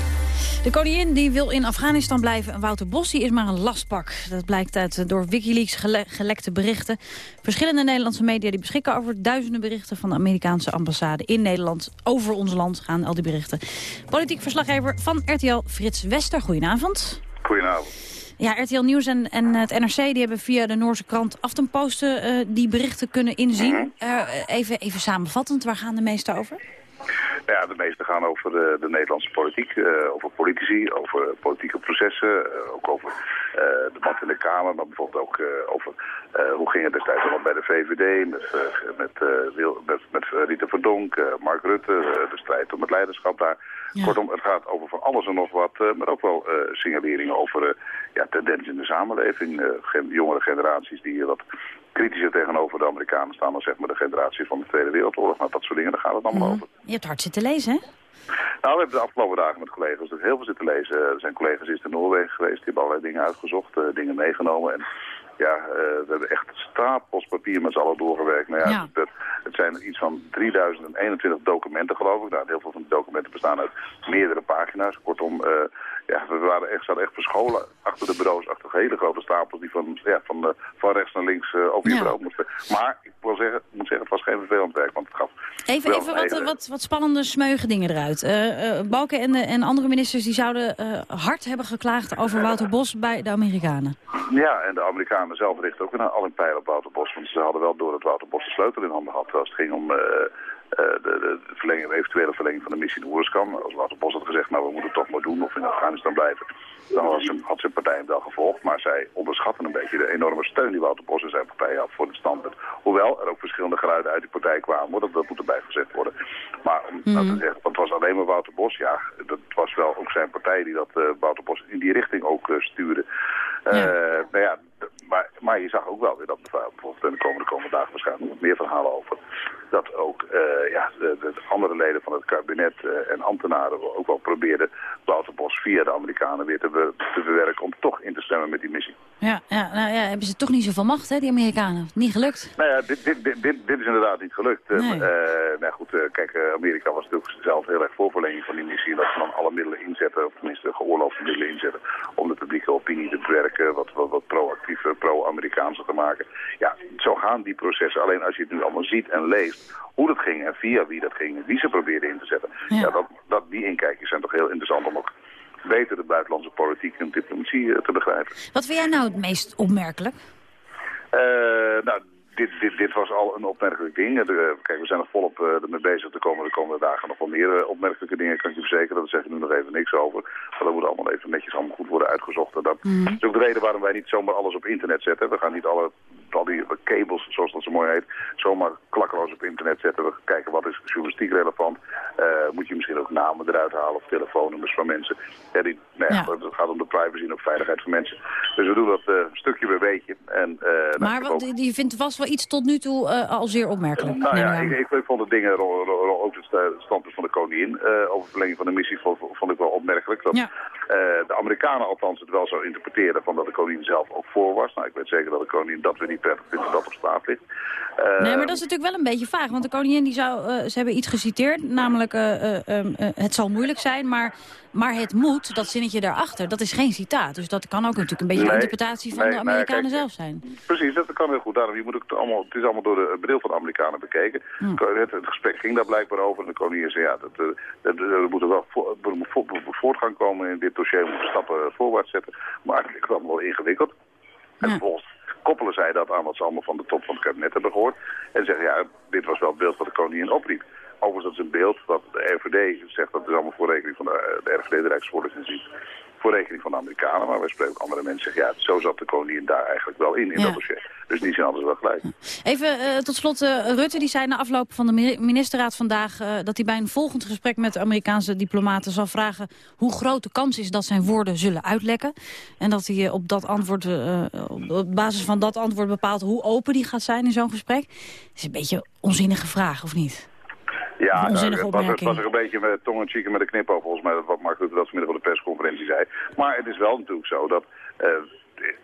De koningin die wil in Afghanistan blijven en Wouter Bos is maar een lastpak. Dat blijkt uit door Wikileaks gelekte berichten. Verschillende Nederlandse media die beschikken over duizenden berichten... van de Amerikaanse ambassade in Nederland. Over ons land gaan al die berichten. Politiek verslaggever van RTL Frits Wester. Goedenavond. Goedenavond. Ja, RTL Nieuws en, en het NRC die hebben via de Noorse krant Aftenposten uh, die berichten kunnen inzien. uh, even, even samenvattend, waar gaan de meeste over? Nou ja, de meeste gaan over de, de Nederlandse politiek, uh, over politici, over politieke processen, uh, ook over uh, debat in de Kamer, maar bijvoorbeeld ook over hoe ging het destijds allemaal bij de VVD, met, met, met, met Rita Verdonk, Mark Rutte, de strijd om het leiderschap daar. Ja. Kortom, het gaat over van alles en nog wat, maar ook wel signaleringen over ja, tendensen in de samenleving. Gen jongere generaties die wat kritischer tegenover de Amerikanen staan dan zeg maar de generatie van de Tweede Wereldoorlog. Nou, dat soort dingen, daar gaat het allemaal over. Je hebt hard zitten lezen, hè? Nou, we hebben de afgelopen dagen met collega's dus heel veel zitten lezen. Er zijn collega's in Noorwegen geweest, die hebben allerlei dingen uitgezocht, uh, dingen meegenomen. En ja, uh, we hebben echt stapels papier met z'n allen doorgewerkt. Nou ja, ja. Het, het, zijn iets van 3021 documenten, geloof ik. Nou, heel veel van die documenten bestaan uit meerdere pagina's. Kortom, uh, ja, we waren echt, zaten echt verscholen achter de bureaus, achter hele grote stapels die van, ja, van, uh, van rechts naar links uh, over je bureau moesten. Maar ik wil zeggen, moet zeggen, het was geen vervelend werk, want het gaf... Even, even wat, wat, wat spannende smeuige dingen eruit. Uh, Balken en, en andere ministers die zouden hard hebben geklaagd over Wouter Bos bij de Amerikanen. Ja, en de Amerikanen zelf richten ook al een pijl op Wouter Bos, want ze hadden wel door dat Wouter Bos de sleutel in handen had als het ging om... Uh, de, de, verlenging, de eventuele verlenging van de missie in Oerskan. Als Wouter Bos had gezegd, nou we moeten het toch maar doen of in Afghanistan blijven. Dan had zijn, had zijn partij hem wel gevolgd. Maar zij onderschatten een beetje de enorme steun die Wouter Bos en zijn partij had voor het standpunt. Hoewel er ook verschillende geluiden uit die partij kwamen. Dat, dat moet erbij gezegd worden. Maar om mm -hmm. nou te zeggen, want het was alleen maar Wouter Bos. Ja, dat was wel ook zijn partij die dat uh, Wouter Bos in die richting ook uh, stuurde. Ja. nou ja, maar, maar je zag ook wel weer dat bijvoorbeeld in de komende, komende dagen waarschijnlijk nog meer verhalen over. Dat ook uh, ja, de, de, andere leden van het kabinet uh, en ambtenaren ook wel probeerden Wouter Bos via de Amerikanen weer te, be, te bewerken om toch in te stemmen met die missie. Ja, ja, nou ja, hebben ze toch niet zoveel macht, hè, die Amerikanen? Niet gelukt? Nou ja, dit, dit, dit, dit is inderdaad niet gelukt. Nee. Uh, nou goed, kijk, Amerika was natuurlijk zelf heel erg voor verlenging van die missie. Dat ze dan alle middelen inzetten, of tenminste geoorloofde middelen inzetten, om de publieke opinie te bewerken, wat, wat, wat proactief, pro-Amerikaanse te maken. Ja, zo gaan die processen. Alleen als je het nu allemaal ziet en leest, hoe dat ging en via wie dat ging en wie ze probeerden in te zetten. Ja. ja dat, dat, die inkijkjes zijn toch heel interessant om ook beter de buitenlandse politiek en diplomatie uh, te begrijpen. Wat vind jij nou het meest opmerkelijk? Uh, nou, dit, dit, dit was al een opmerkelijk ding. De, kijk, we zijn er volop uh, ermee bezig. Er komen de komende dagen nog wel meer uh, opmerkelijke dingen, kan ik je verzekeren. Daar zeg ik nu nog even niks over. Maar dat moet allemaal even netjes allemaal goed worden uitgezocht. En dat mm. is ook de reden waarom wij niet zomaar alles op internet zetten. We gaan niet alle, al die cables, zoals dat zo mooi heet, zomaar klakkeloos op internet zetten. We kijken wat is journalistiek relevant. moet je misschien ook namen eruit halen of telefoonnummers van mensen. Ja, die, nou ja, Het gaat om de privacy en de veiligheid van mensen. Dus we doen dat stukje bij beetje. En, nou, maar wat, je vindt vast wel iets tot nu toe al zeer opmerkelijk. nou ja, ik, ik, vond de dingen, ook het standpunt van de koningin over verlenging van de missie, vond, vond ik wel opmerkelijk. Dat, ja. De Amerikanen althans het wel zo interpreteren van dat de koningin zelf ook voor was. Nou, ik weet zeker dat de koningin dat we niet prettig vinden dat op straat ligt. nee, maar dat is natuurlijk wel een beetje vaag. Want de koningin die zou, ze hebben iets geciteerd, namelijk ehm, het zal moeilijk zijn, maar maar het moet, dat zinnetje daarachter, dat is geen citaat. Dus dat kan ook natuurlijk een beetje nee, interpretatie van de Amerikanen zelf zijn. Precies, dat kan heel goed. Daarom, je moet het, allemaal, het is allemaal door de bril van de Amerikanen bekeken. Hm. Het, het, gesprek ging daar blijkbaar over. En de koningin zei, ja, dat, eh, dat, er moet er wel voortgang komen in dit dossier. Moeten stappen voorwaarts zetten. Maar het allemaal wel ingewikkeld. En vervolgens koppelen zij dat aan wat ze allemaal van de top van het kabinet hebben gehoord. En zeggen, ja, dit was wel het beeld wat de koningin opriep. Overigens, dat is een beeld dat de RVD zegt dat is allemaal voor rekening van de, de RVD, de Rijksvoorlichtingsdienst, voor rekening van de Amerikanen. Maar wij spreken ook andere mensen zeggen, ja, zo zat de koningin daar eigenlijk wel in, in dat dossier. Dus die zijn alles wel gelijk. Even uh, tot slot, uh, Rutte die zei na afloop van de ministerraad vandaag... Uh, dat hij bij een volgend gesprek met de Amerikaanse diplomaten zal vragen... hoe groot de kans is dat zijn woorden zullen uitlekken. En dat hij op, dat antwoord, op basis van dat antwoord bepaalt hoe open die gaat zijn in zo'n gesprek. Dat is een beetje een onzinnige vraag, of niet? Ja, nou, het, was, het was er een beetje met tong en cheek met een knip over, volgens mij, dat wat Mark Rutte dat vanmiddag op de persconferentie zei. Maar het is wel natuurlijk zo dat, uh,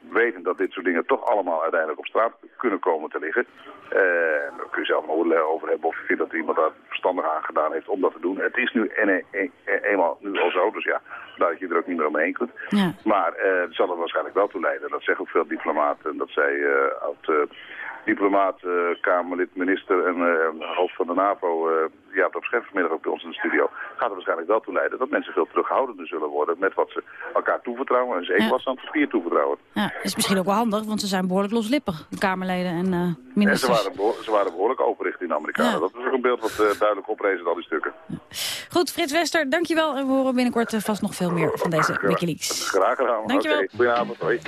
weten dat dit soort dingen toch allemaal uiteindelijk op straat kunnen komen te liggen. Uh, daar kun je zelf nog over hebben of je vindt dat iemand daar verstandig aan gedaan heeft om dat te doen. Het is nu en, eenmaal nu al zo, dus ja, dat je er ook niet meer omheen kunt. Ja. Maar uh, het zal er waarschijnlijk wel toe leiden. Dat zeggen ook veel diplomaten. Dat zei uh, oud diplomaat, uh, Kamerlid, minister en uh, hoofd van de NAVO, uh, ja, op Schef vanmiddag ook bij ons in de studio, gaat er waarschijnlijk wel toe leiden dat mensen veel terughoudender zullen worden met wat ze elkaar toevertrouwen en zeker ja. wat ze aan het papier toevertrouwen. Ja, dat is misschien ook wel handig, want ze zijn behoorlijk loslippig, de Kamerleden en ministers. En ze waren, behoorlijk, ze waren behoorlijk openricht in de Amerikanen. Dat is ook een beeld wat duidelijk oprezen, al die stukken. Goed, Frits Wester, dankjewel en we horen binnenkort vast nog veel meer van deze Wikileaks. Graag gedaan. Dankjewel. Okay. Goedenavond, hoi.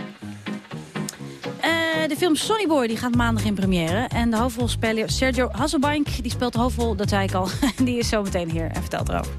Uh, de film Sonny Boy die gaat maandag in première. En de hoofdrolspeler Sergio Hasselbank die speelt de hoofdrol, dat zei ik al. die is zo meteen hier en vertelt erover.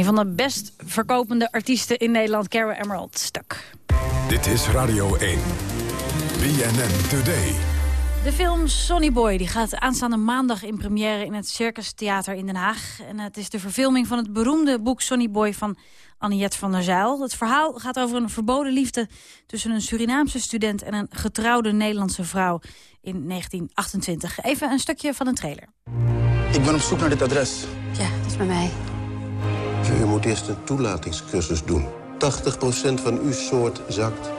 Een van de best verkopende artiesten in Nederland, Carol Emerald, stuk. Dit is Radio 1. BNN Today. De film Sonny Boy die gaat aanstaande maandag in première in het Circus Theater in Den Haag. En het is de verfilming van het beroemde boek Sonny Boy van Anniette van der Zijl. Het verhaal gaat over een verboden liefde tussen een Surinaamse student en een getrouwde Nederlandse vrouw in 1928. Even een stukje van een trailer. Ik ben op zoek naar dit adres. Ja, dat is bij mij. U moet eerst een toelatingscursus doen. 80% van uw soort zakt.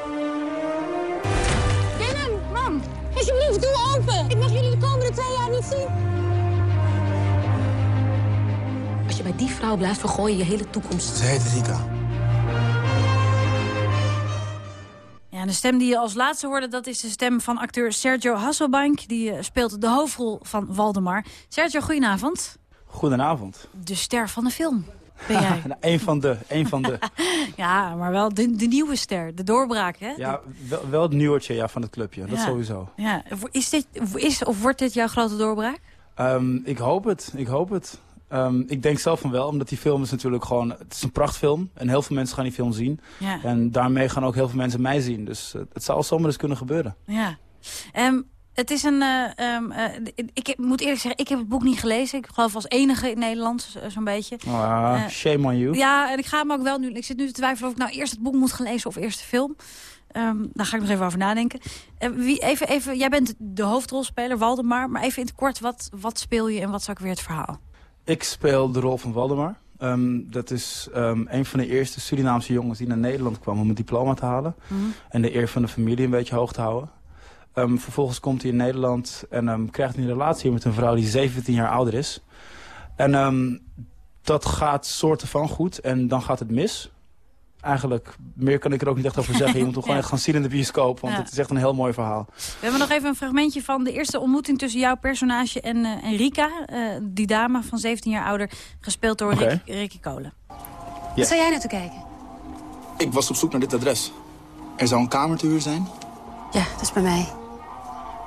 Willem, mam, alsjeblieft, doe open. Ik mag jullie de komende twee jaar niet zien. Als je bij die vrouw blijft, vergooi je je hele toekomst. Ze heet Rika. Ja, en de stem die je als laatste hoorde, dat is de stem van acteur Sergio Hasselbank. Die eh, speelt de hoofdrol van Waldemar. Sergio, goedenavond. Goedenavond. De ster van de film ben jij. Nou, Eén van de, één van de. ja, maar wel de, de nieuwe ster, de doorbraak, hè? Ja, wel, wel het nieuwtje ja, van het clubje, dat Ja. sowieso. Ja, is dit, is of wordt dit jouw grote doorbraak? Ehm, ik hoop het, ik hoop het. Ehm, ik denk zelf van wel, omdat die film is natuurlijk gewoon... Het is een prachtfilm en heel veel mensen gaan die film zien. Ja. En daarmee gaan ook heel veel mensen mij zien. Dus eh, het zou zomaar eens kunnen gebeuren. Ja. Ehm, het is een... eh, ehm, eh, ik moet eerlijk zeggen, ik heb het boek niet gelezen. Ik geloof als enige in Nederland, zo- zo'n beetje. Ah, Eh, shame on you. Ja, en ik ga hem ook wel nu. Ik zit nu te twijfelen of ik nou eerst het boek moet gaan lezen of eerst de film. Ehm, daar ga ik nog even over nadenken. Wie, even, even, jij bent de hoofdrolspeler, Waldemar. Maar even in het kort, wat, wat speel je en wat is ook weer het verhaal? Ik speel de rol van Waldemar. Ehm, dat is een van de eerste Surinaamse jongens die naar Nederland kwam om een diploma te halen. Mhm. En de eer van de familie een beetje hoog te houden. Ehm, vervolgens komt hij in Nederland en ehm, krijgt hij een relatie met een vrouw die 17 jaar ouder is. En ehm, dat gaat soorten van goed en dan gaat het mis. Eigenlijk, meer kan ik er ook niet echt over zeggen. Je moet hem gewoon Ja. echt gaan zien in de bioscoop, want Ja. het is echt een heel mooi verhaal. We hebben nog even een fragmentje van de eerste ontmoeting tussen jouw personage en, eh, en Rika. eh, die dame van 17 jaar ouder, gespeeld door. Rick, Ricky Kolen. Ja. Zou jij naartoe kijken? Ik was op zoek naar dit adres. Er zou een kamer te huur zijn. Ja, dat is bij mij.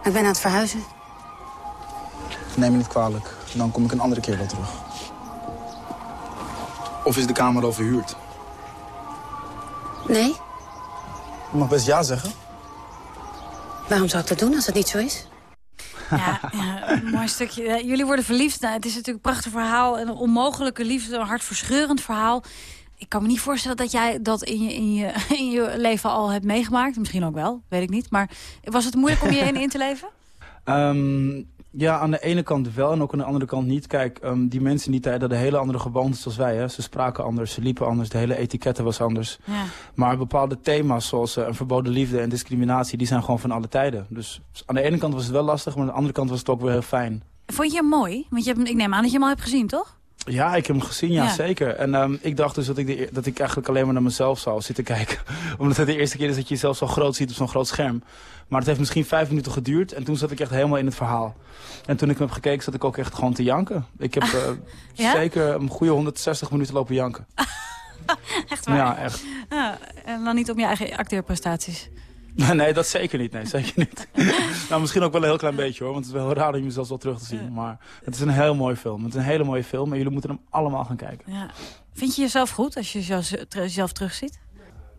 Ik ben aan het verhuizen. Neem me niet kwalijk. Dan kom ik een andere keer wel terug. Of is de kamer al verhuurd? Nee? Je mag best ja zeggen. Waarom zou ik dat doen als het niet zo is? Ja, mooi stukje. Jullie worden verliefd. Nou, het is natuurlijk een prachtig verhaal. Een onmogelijke liefde, een hartverscheurend verhaal. Ik kan me niet voorstellen dat jij dat in je, in je, in je leven al hebt meegemaakt. Misschien ook wel, weet ik niet. Maar was het moeilijk om je in, in te leven? Ehm, ja, aan de ene kant wel en ook aan de andere kant niet. Kijk, ehm, die mensen die tijd hadden hele andere gewoontes als wij. Hè. Ze spraken anders, ze liepen anders, de hele etikette was anders. Ja. Maar bepaalde thema's zoals eh, een verboden liefde en discriminatie... die zijn gewoon van alle tijden. Dus aan de ene kant was het wel lastig, maar aan de andere kant was het ook weer heel fijn. Vond je hem mooi? Want je hebt, ik neem aan dat je hem al hebt gezien, toch? Ja, ik heb hem gezien, ja, Ja. zeker. En ehm, ik dacht dus dat ik, de, dat ik eigenlijk alleen maar naar mezelf zou zitten kijken. Omdat het de eerste keer is dat je jezelf zo groot ziet op zo'n groot scherm. Maar het heeft misschien vijf minuten geduurd en toen zat ik echt helemaal in het verhaal. En toen ik hem heb gekeken zat ik ook echt gewoon te janken. Ik heb eh, Ja? zeker een goede 160 minuten lopen janken. Echt waar? Ja, echt. Ja, en dan niet om je eigen acteerprestaties. Nee, dat zeker niet. Nee, zeker niet. nou, misschien ook wel een heel klein beetje hoor. Want het is wel raar om jezelf wel terug te zien. Maar het is een heel mooi film. Het is een hele mooie film. En jullie moeten hem allemaal gaan kijken. Ja. Vind je jezelf goed als je jezelf, jezelf terugziet?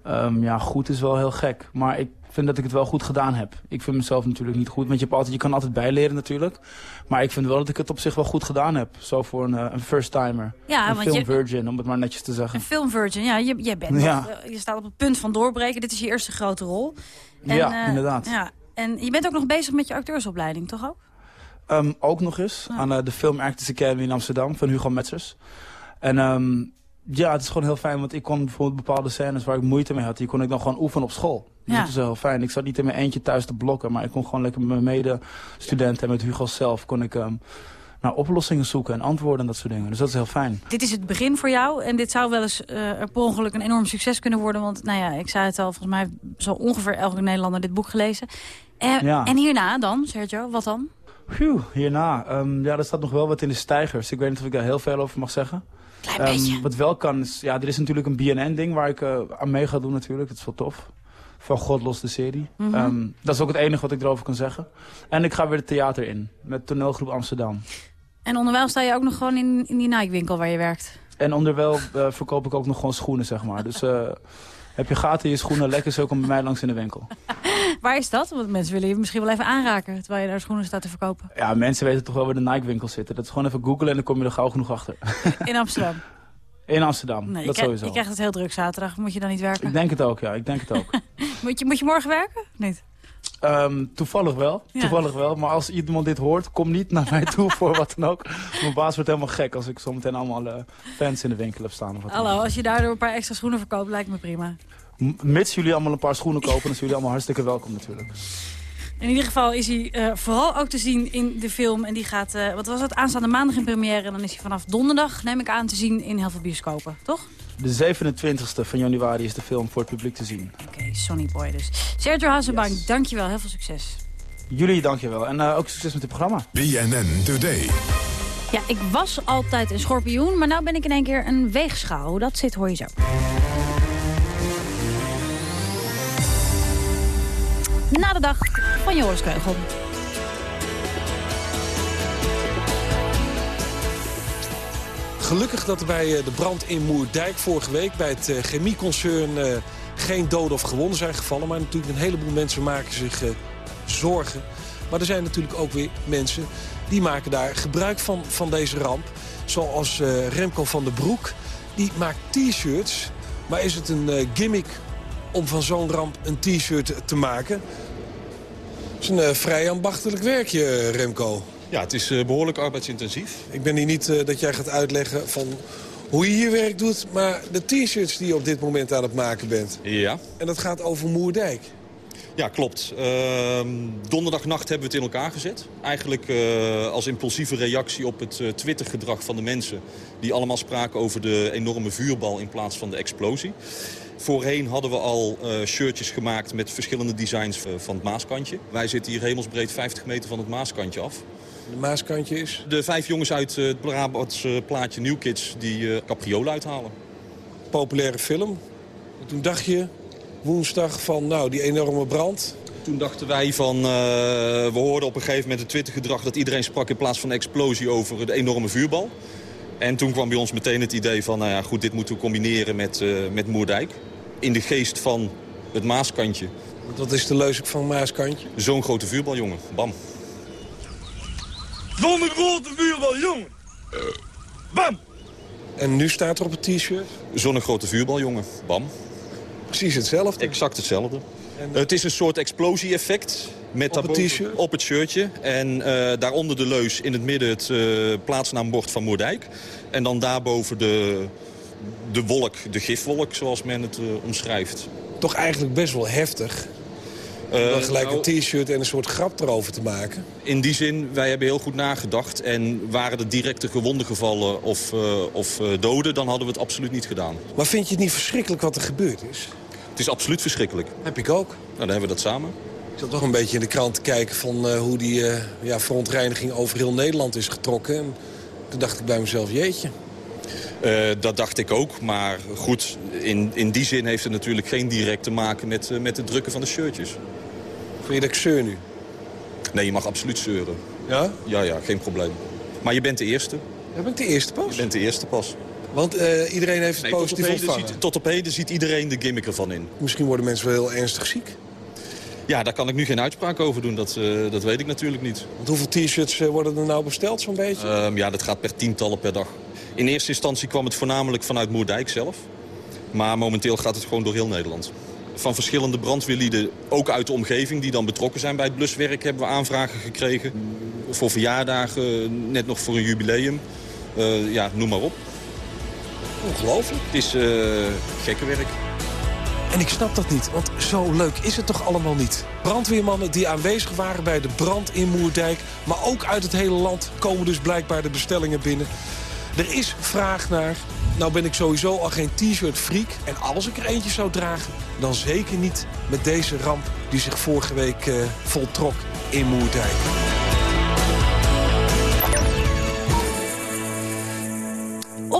Ehm, ja, goed is wel heel gek. Maar ik vind dat ik het wel goed gedaan heb. Ik vind mezelf natuurlijk niet goed. Want je, hebt altijd, je kan altijd bijleren natuurlijk. Maar ik vind wel dat ik het op zich wel goed gedaan heb. Zo voor een, eh, een first-timer. Ja, een film je- virgin, om het maar netjes te zeggen. Een filmvirgin, ja, je, jij bent Ja. eh, je staat op het punt van doorbreken. Dit is je eerste grote rol. Ja, eh, inderdaad. Ja. En je bent ook nog bezig met je acteursopleiding, toch ook? Ehm, ook nog eens aan de Film Actors Academy in Amsterdam van Hugo Metzers. En ehm, ja, het is gewoon heel fijn, want ik kon bijvoorbeeld bepaalde scènes waar ik moeite mee had, die kon ik dan gewoon oefenen op school. Dus Ja. dat is heel fijn. Ik zat niet in mijn eentje thuis te blokken, maar ik kon gewoon lekker met mijn medestudenten en met Hugo zelf kon ik ehm, naar oplossingen zoeken en antwoorden en dat soort dingen. Dus dat is heel fijn. Dit is het begin voor jou en dit zou wel eens eh, per ongeluk een enorm succes kunnen worden. Want nou ja, ik zei het al, volgens mij zo ongeveer elke Nederlander dit boek gelezen. En, Ja. en hierna dan, Sergio, wat dan? Phew, hierna. ehm, ja, er staat nog wel wat in de stijgers. Ik weet niet of ik daar heel veel over mag zeggen. Klein Ehm, beetje. Wat wel kan is, ja, er is natuurlijk een BNN-ding waar ik eh, aan mee ga doen natuurlijk. Dat is wel tof. Van God los de serie. Mhm. Ehm, dat is ook het enige wat ik erover kan zeggen. En ik ga weer het theater in. Met toneelgroep Amsterdam. En onderwijl sta je ook nog gewoon in, in die Nike-winkel waar je werkt. En onderwijl uh, verkoop ik ook nog gewoon schoenen, zeg maar. Dus uh, heb je gaten in je schoenen, lekker zo, kom bij mij langs in de winkel. Waar is dat? Want mensen willen je misschien wel even aanraken... terwijl je daar schoenen staat te verkopen. Ja, mensen weten toch wel waar de Nike-winkels zitten. Dat is gewoon even googlen en dan kom je er gauw genoeg achter. In Amsterdam? In Amsterdam, nee, dat je sowieso. Je krijgt het heel druk zaterdag. Moet je dan niet werken? Ik denk het ook, ja. Ik denk het ook. moet, je, moet je morgen werken? Niet? Um, toevallig wel, ja. toevallig wel. Maar als iemand dit hoort, kom niet naar mij toe voor wat dan ook. Mijn baas wordt helemaal gek als ik zometeen allemaal uh, fans in de winkel heb staan. Of wat Hallo, als je daardoor een paar extra schoenen verkoopt, lijkt me prima. M mits jullie allemaal een paar schoenen kopen, dan zijn jullie allemaal hartstikke welkom natuurlijk. In ieder geval is hij uh, vooral ook te zien in de film. En die gaat, uh, wat was het, aanstaande maandag in première. En dan is hij vanaf donderdag, neem ik aan, te zien in heel veel bioscopen, toch? De 27e van januari is de film voor het publiek te zien. Oké, okay, Sonny Boy dus. Sergio Hazenbank, yes. dankjewel. Heel veel succes. Jullie dankjewel. En uh, ook succes met het programma. BNN Today. Ja, ik was altijd een schorpioen, maar nu ben ik in één keer een weegschaal. Hoe dat zit, hoor je zo. Na de dag van Joris Keugel. Gelukkig dat er bij de brand in Moerdijk vorige week... bij het chemieconcern uh, geen doden of gewonden zijn gevallen. Maar natuurlijk een heleboel mensen maken zich zorgen. Maar er zijn natuurlijk ook weer mensen die maken daar gebruik van, van deze ramp. Zoals Remco van der Broek. Die maakt t-shirts. Maar is het een gimmick om van zo'n ramp een t-shirt te maken? Het is een vrij ambachtelijk werkje, Remco. Ja, het is uh, behoorlijk arbeidsintensief. Ik ben hier niet dat jij gaat uitleggen van hoe je je werk doet... maar de t-shirts die je op dit moment aan het maken bent. Ja. En dat gaat over Moerdijk. Ja, klopt. Uh, donderdagnacht hebben we het in elkaar gezet. Eigenlijk uh, als impulsieve reactie op het uh, Twitter-gedrag van de mensen... die allemaal spraken over de enorme vuurbal in plaats van de explosie. Voorheen hadden we al uh, shirtjes gemaakt met verschillende designs van het Maaskantje. Wij zitten hier hemelsbreed 50 meter van het Maaskantje af. De Maaskantje is? De vijf jongens uit het Brabantse plaatje New Kids die uh, capriolen uithalen. Populaire film. Toen dacht je woensdag van nou die enorme brand. Toen dachten wij van, uh, we hoorden op een gegeven moment het Twittergedrag... dat iedereen sprak in plaats van explosie over de enorme vuurbal. En toen kwam bij ons meteen het idee van, nou ja, goed, dit moeten we combineren met, uh, met Moerdijk. In de geest van het Maaskantje. Wat is de leus van Maaskantje? Zo'n grote vuurbal, jongen. Bam. Zo'n grote vuurbal, jongen. Uh, bam! En nu staat er op het t-shirt? Zo'n grote vuurbal, jongen. Bam. Precies hetzelfde? Exact hetzelfde. En... Het is een soort explosie-effect. Met op het t-shirt? Op het shirtje. En uh, daaronder de leus, in het midden het uh, plaatsnaambord van Moerdijk. En dan daarboven de, de wolk, de gifwolk, zoals men het uh, omschrijft. Toch eigenlijk best wel heftig. Uh, dan gelijk nou, een t-shirt en een soort grap erover te maken. In die zin, wij hebben heel goed nagedacht. En waren er directe gewonden gevallen of, uh, of doden... dan hadden we het absoluut niet gedaan. Maar vind je het niet verschrikkelijk wat er gebeurd is? Het is absoluut verschrikkelijk. Heb ik ook. Nou, dan hebben we dat samen. Ik zat toch een beetje in de krant te kijken van hoe die ja, verontreiniging over heel Nederland is getrokken. En toen dacht ik bij mezelf, jeetje. Uh, dat dacht ik ook, maar goed, in, in die zin heeft het natuurlijk geen direct te maken met, uh, met het drukken van de shirtjes. Vind je dat ik zeur nu? Nee, je mag absoluut zeuren. Ja? Ja, ja, geen probleem. Maar je bent de eerste. Ja, ben ik de eerste pas? Je bent de eerste pas. Want uh, iedereen heeft het nee, positief tot ontvangen? ziet, tot op heden ziet iedereen de gimmick ervan in. Misschien worden mensen wel heel ernstig ziek? Ja, daar kan ik nu geen uitspraak over doen. Dat, uh, dat weet ik natuurlijk niet. Want hoeveel t-shirts worden er nou besteld zo'n beetje? Uh, ja, dat gaat per tientallen per dag. In eerste instantie kwam het voornamelijk vanuit Moerdijk zelf. Maar momenteel gaat het gewoon door heel Nederland. Van verschillende brandweerlieden, ook uit de omgeving... die dan betrokken zijn bij het bluswerk, hebben we aanvragen gekregen. Voor verjaardagen, net nog voor een jubileum. Uh, ja, noem maar op. Ongelooflijk. Het is uh, gekke werk. En ik snap dat niet, want zo leuk is het toch allemaal niet. Brandweermannen die aanwezig waren bij de brand in Moerdijk... maar ook uit het hele land komen dus blijkbaar de bestellingen binnen. Er is vraag naar. Nou ben ik sowieso al geen t-shirt freak. En als ik er eentje zou dragen, dan zeker niet met deze ramp... die zich vorige week uh, voltrok in Moerdijk.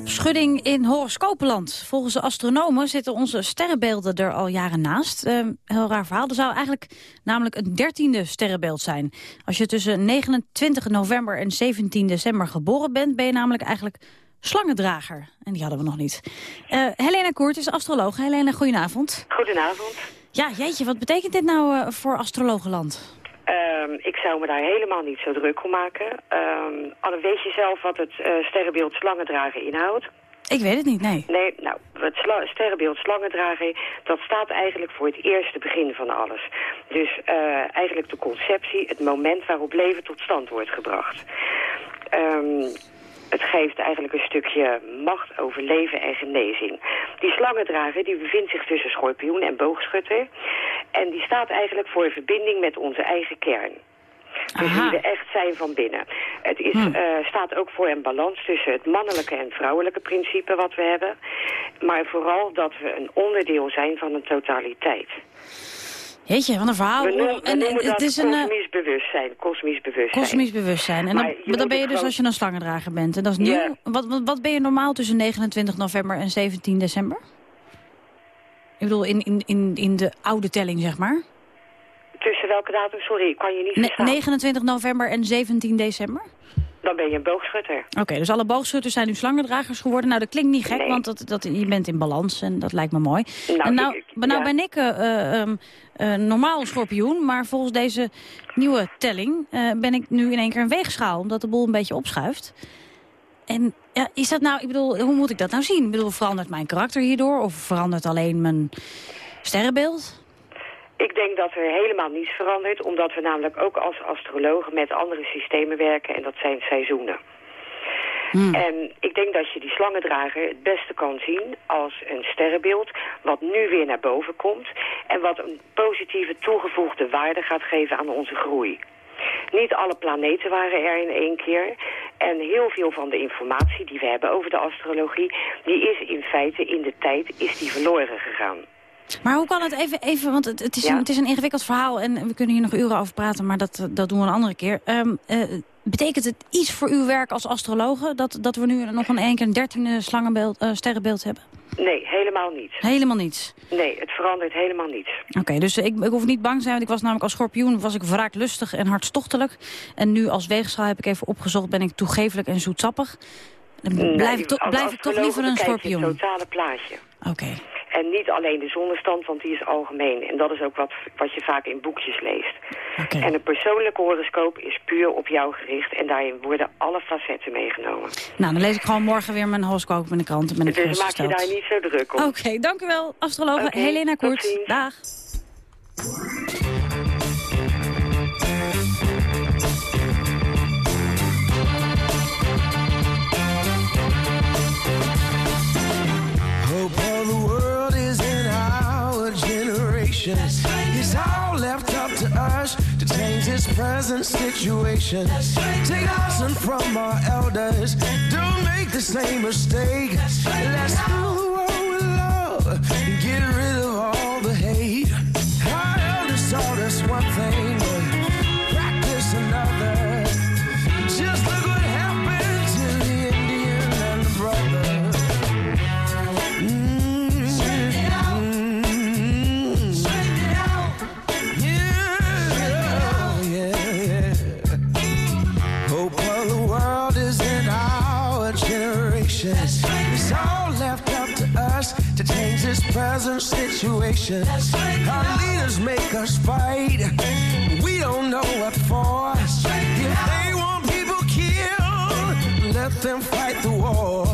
Opschudding in horoscopenland. Volgens de astronomen zitten onze sterrenbeelden er al jaren naast. Uh, heel raar verhaal. Er zou eigenlijk namelijk een dertiende sterrenbeeld zijn. Als je tussen 29 november en 17 december geboren bent... ben je namelijk eigenlijk slangendrager. En die hadden we nog niet. Uh, Helena Koert is astroloog. Helena, goedenavond. Goedenavond. Ja, jeetje, wat betekent dit nou uh, voor astrologenland? Um, ik zou me daar helemaal niet zo druk om maken. Um, Anne, weet je zelf wat het uh, sterrenbeeld slangendragen inhoudt? Ik weet het niet, nee. Nee, nou, het sterrenbeeld slangendragen, dat staat eigenlijk voor het eerste begin van alles. Dus uh, eigenlijk de conceptie, het moment waarop leven tot stand wordt gebracht. Um, het geeft eigenlijk een stukje macht over leven en genezing. Die slangendrager die bevindt zich tussen schorpioen en boogschutter. En die staat eigenlijk voor verbinding met onze eigen kern. Dus wie we echt zijn van binnen. Het is, hm. uh, staat ook voor een balans tussen het mannelijke en vrouwelijke principe wat we hebben. Maar vooral dat we een onderdeel zijn van een totaliteit. Jeetje, wat een verhaal. We noemen, en, we noemen het is een kosmisch bewustzijn. Kosmisch bewustzijn. Kosmisch bewustzijn. En dan, ben je dus gewoon- als je een slangendrager bent. En dat is nieuw. Ja. Wat, wat, wat ben je normaal tussen 29 november en 17 december? Ik bedoel, in, in, in, in de oude telling, zeg maar. Tussen welke datum? Sorry, ik kan je niet verstaan. 29 november en 17 december? Dan ben je een boogschutter. Oké, dus alle boogschutters zijn nu slangendragers geworden. Nou, dat klinkt niet gek, Nee. want dat, dat, je bent in balans en dat lijkt me mooi. Nou, en nou, ik- nou ja. ben ik ehm, eh, normaal schorpioen, maar volgens deze nieuwe telling ben ik nu in één keer een weegschaal, omdat de boel een beetje opschuift. En ja, is dat nou, ik bedoel, hoe moet ik dat nou zien? Ik bedoel, verandert mijn karakter hierdoor of verandert alleen mijn sterrenbeeld? Ik denk dat er helemaal niets verandert, omdat we namelijk ook als astrologen met andere systemen werken en dat zijn seizoenen. En ik denk dat je die slangendrager het beste kan zien als een sterrenbeeld wat nu weer naar boven komt en wat een positieve toegevoegde waarde gaat geven aan onze groei. Niet alle planeten waren er in één keer. En heel veel van de informatie die we hebben over de astrologie... die is in feite in de tijd is die verloren gegaan. Maar hoe kan het even, even want het, het, is Ja. een, het is een ingewikkeld verhaal en we kunnen hier nog uren over praten, maar dat, dat doen we een andere keer. Ehm, eh, betekent het iets voor uw werk als astrologe dat, dat we nu nog een één keer een dertiende slangenbeeld, eh, sterrenbeeld hebben? Nee, helemaal niet. Helemaal niets. Nee, het verandert helemaal niets. Oké, dus ik, ik hoef niet bang te zijn, want ik was namelijk als schorpioen was ik wraaklustig en hartstochtelijk. En nu als weegschaal heb ik even opgezocht, ben ik toegeeflijk en zoetsappig. Dan Nee, blijf ik, to- blijf ik toch liever een schorpioen. het totale plaatje. Oké. En niet alleen de zonnestand, want die is algemeen. En dat is ook wat, wat je vaak in boekjes leest. En een persoonlijke horoscoop is puur op jou gericht. En daarin worden alle facetten meegenomen. Nou, dan lees ik gewoon morgen weer mijn horoscoop in de krant. Dan ben ik Dus maak je daar niet zo druk om. Oké, dank u wel, astrologe Helena Koert. Dag. Hope the world It's all left up to us to change this present situation. Take lesson from our elders. Don't make the same mistake. Let's fill present situation. Our leaders make us fight. We don't know what for. If they want people killed, let them fight the war.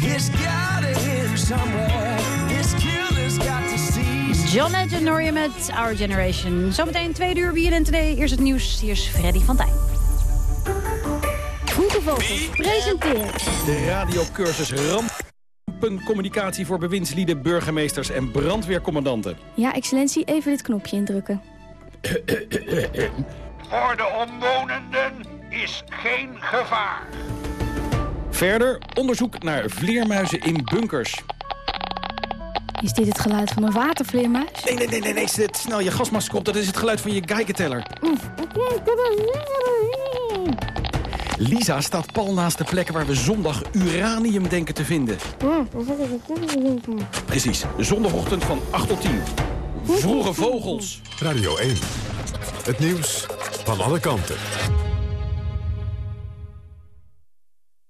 It's gotta end somewhere. This killer's got to cease. John Legend met Our Generation. Zometeen twee uur BNN Today. Eerst het nieuws. Hier is Freddy van Tijn. Vroege Vogels presenteert De radiocursus Rampencommunicatie voor bewindslieden, burgemeesters en brandweercommandanten. Ja, excellentie, even dit knopje indrukken. Voor de omwonenden is geen gevaar. Verder onderzoek naar vleermuizen in bunkers. Is dit het geluid van een watervleermuis? Nee, nee, nee, nee, nee, zet snel je gasmasker op. Dat is het geluid van je geigenteller. Lisa staat pal naast de plek waar we zondag uranium denken te vinden. Precies, zondagochtend van 8 tot 10. Vroege vogels. Radio 1. Het nieuws van alle kanten.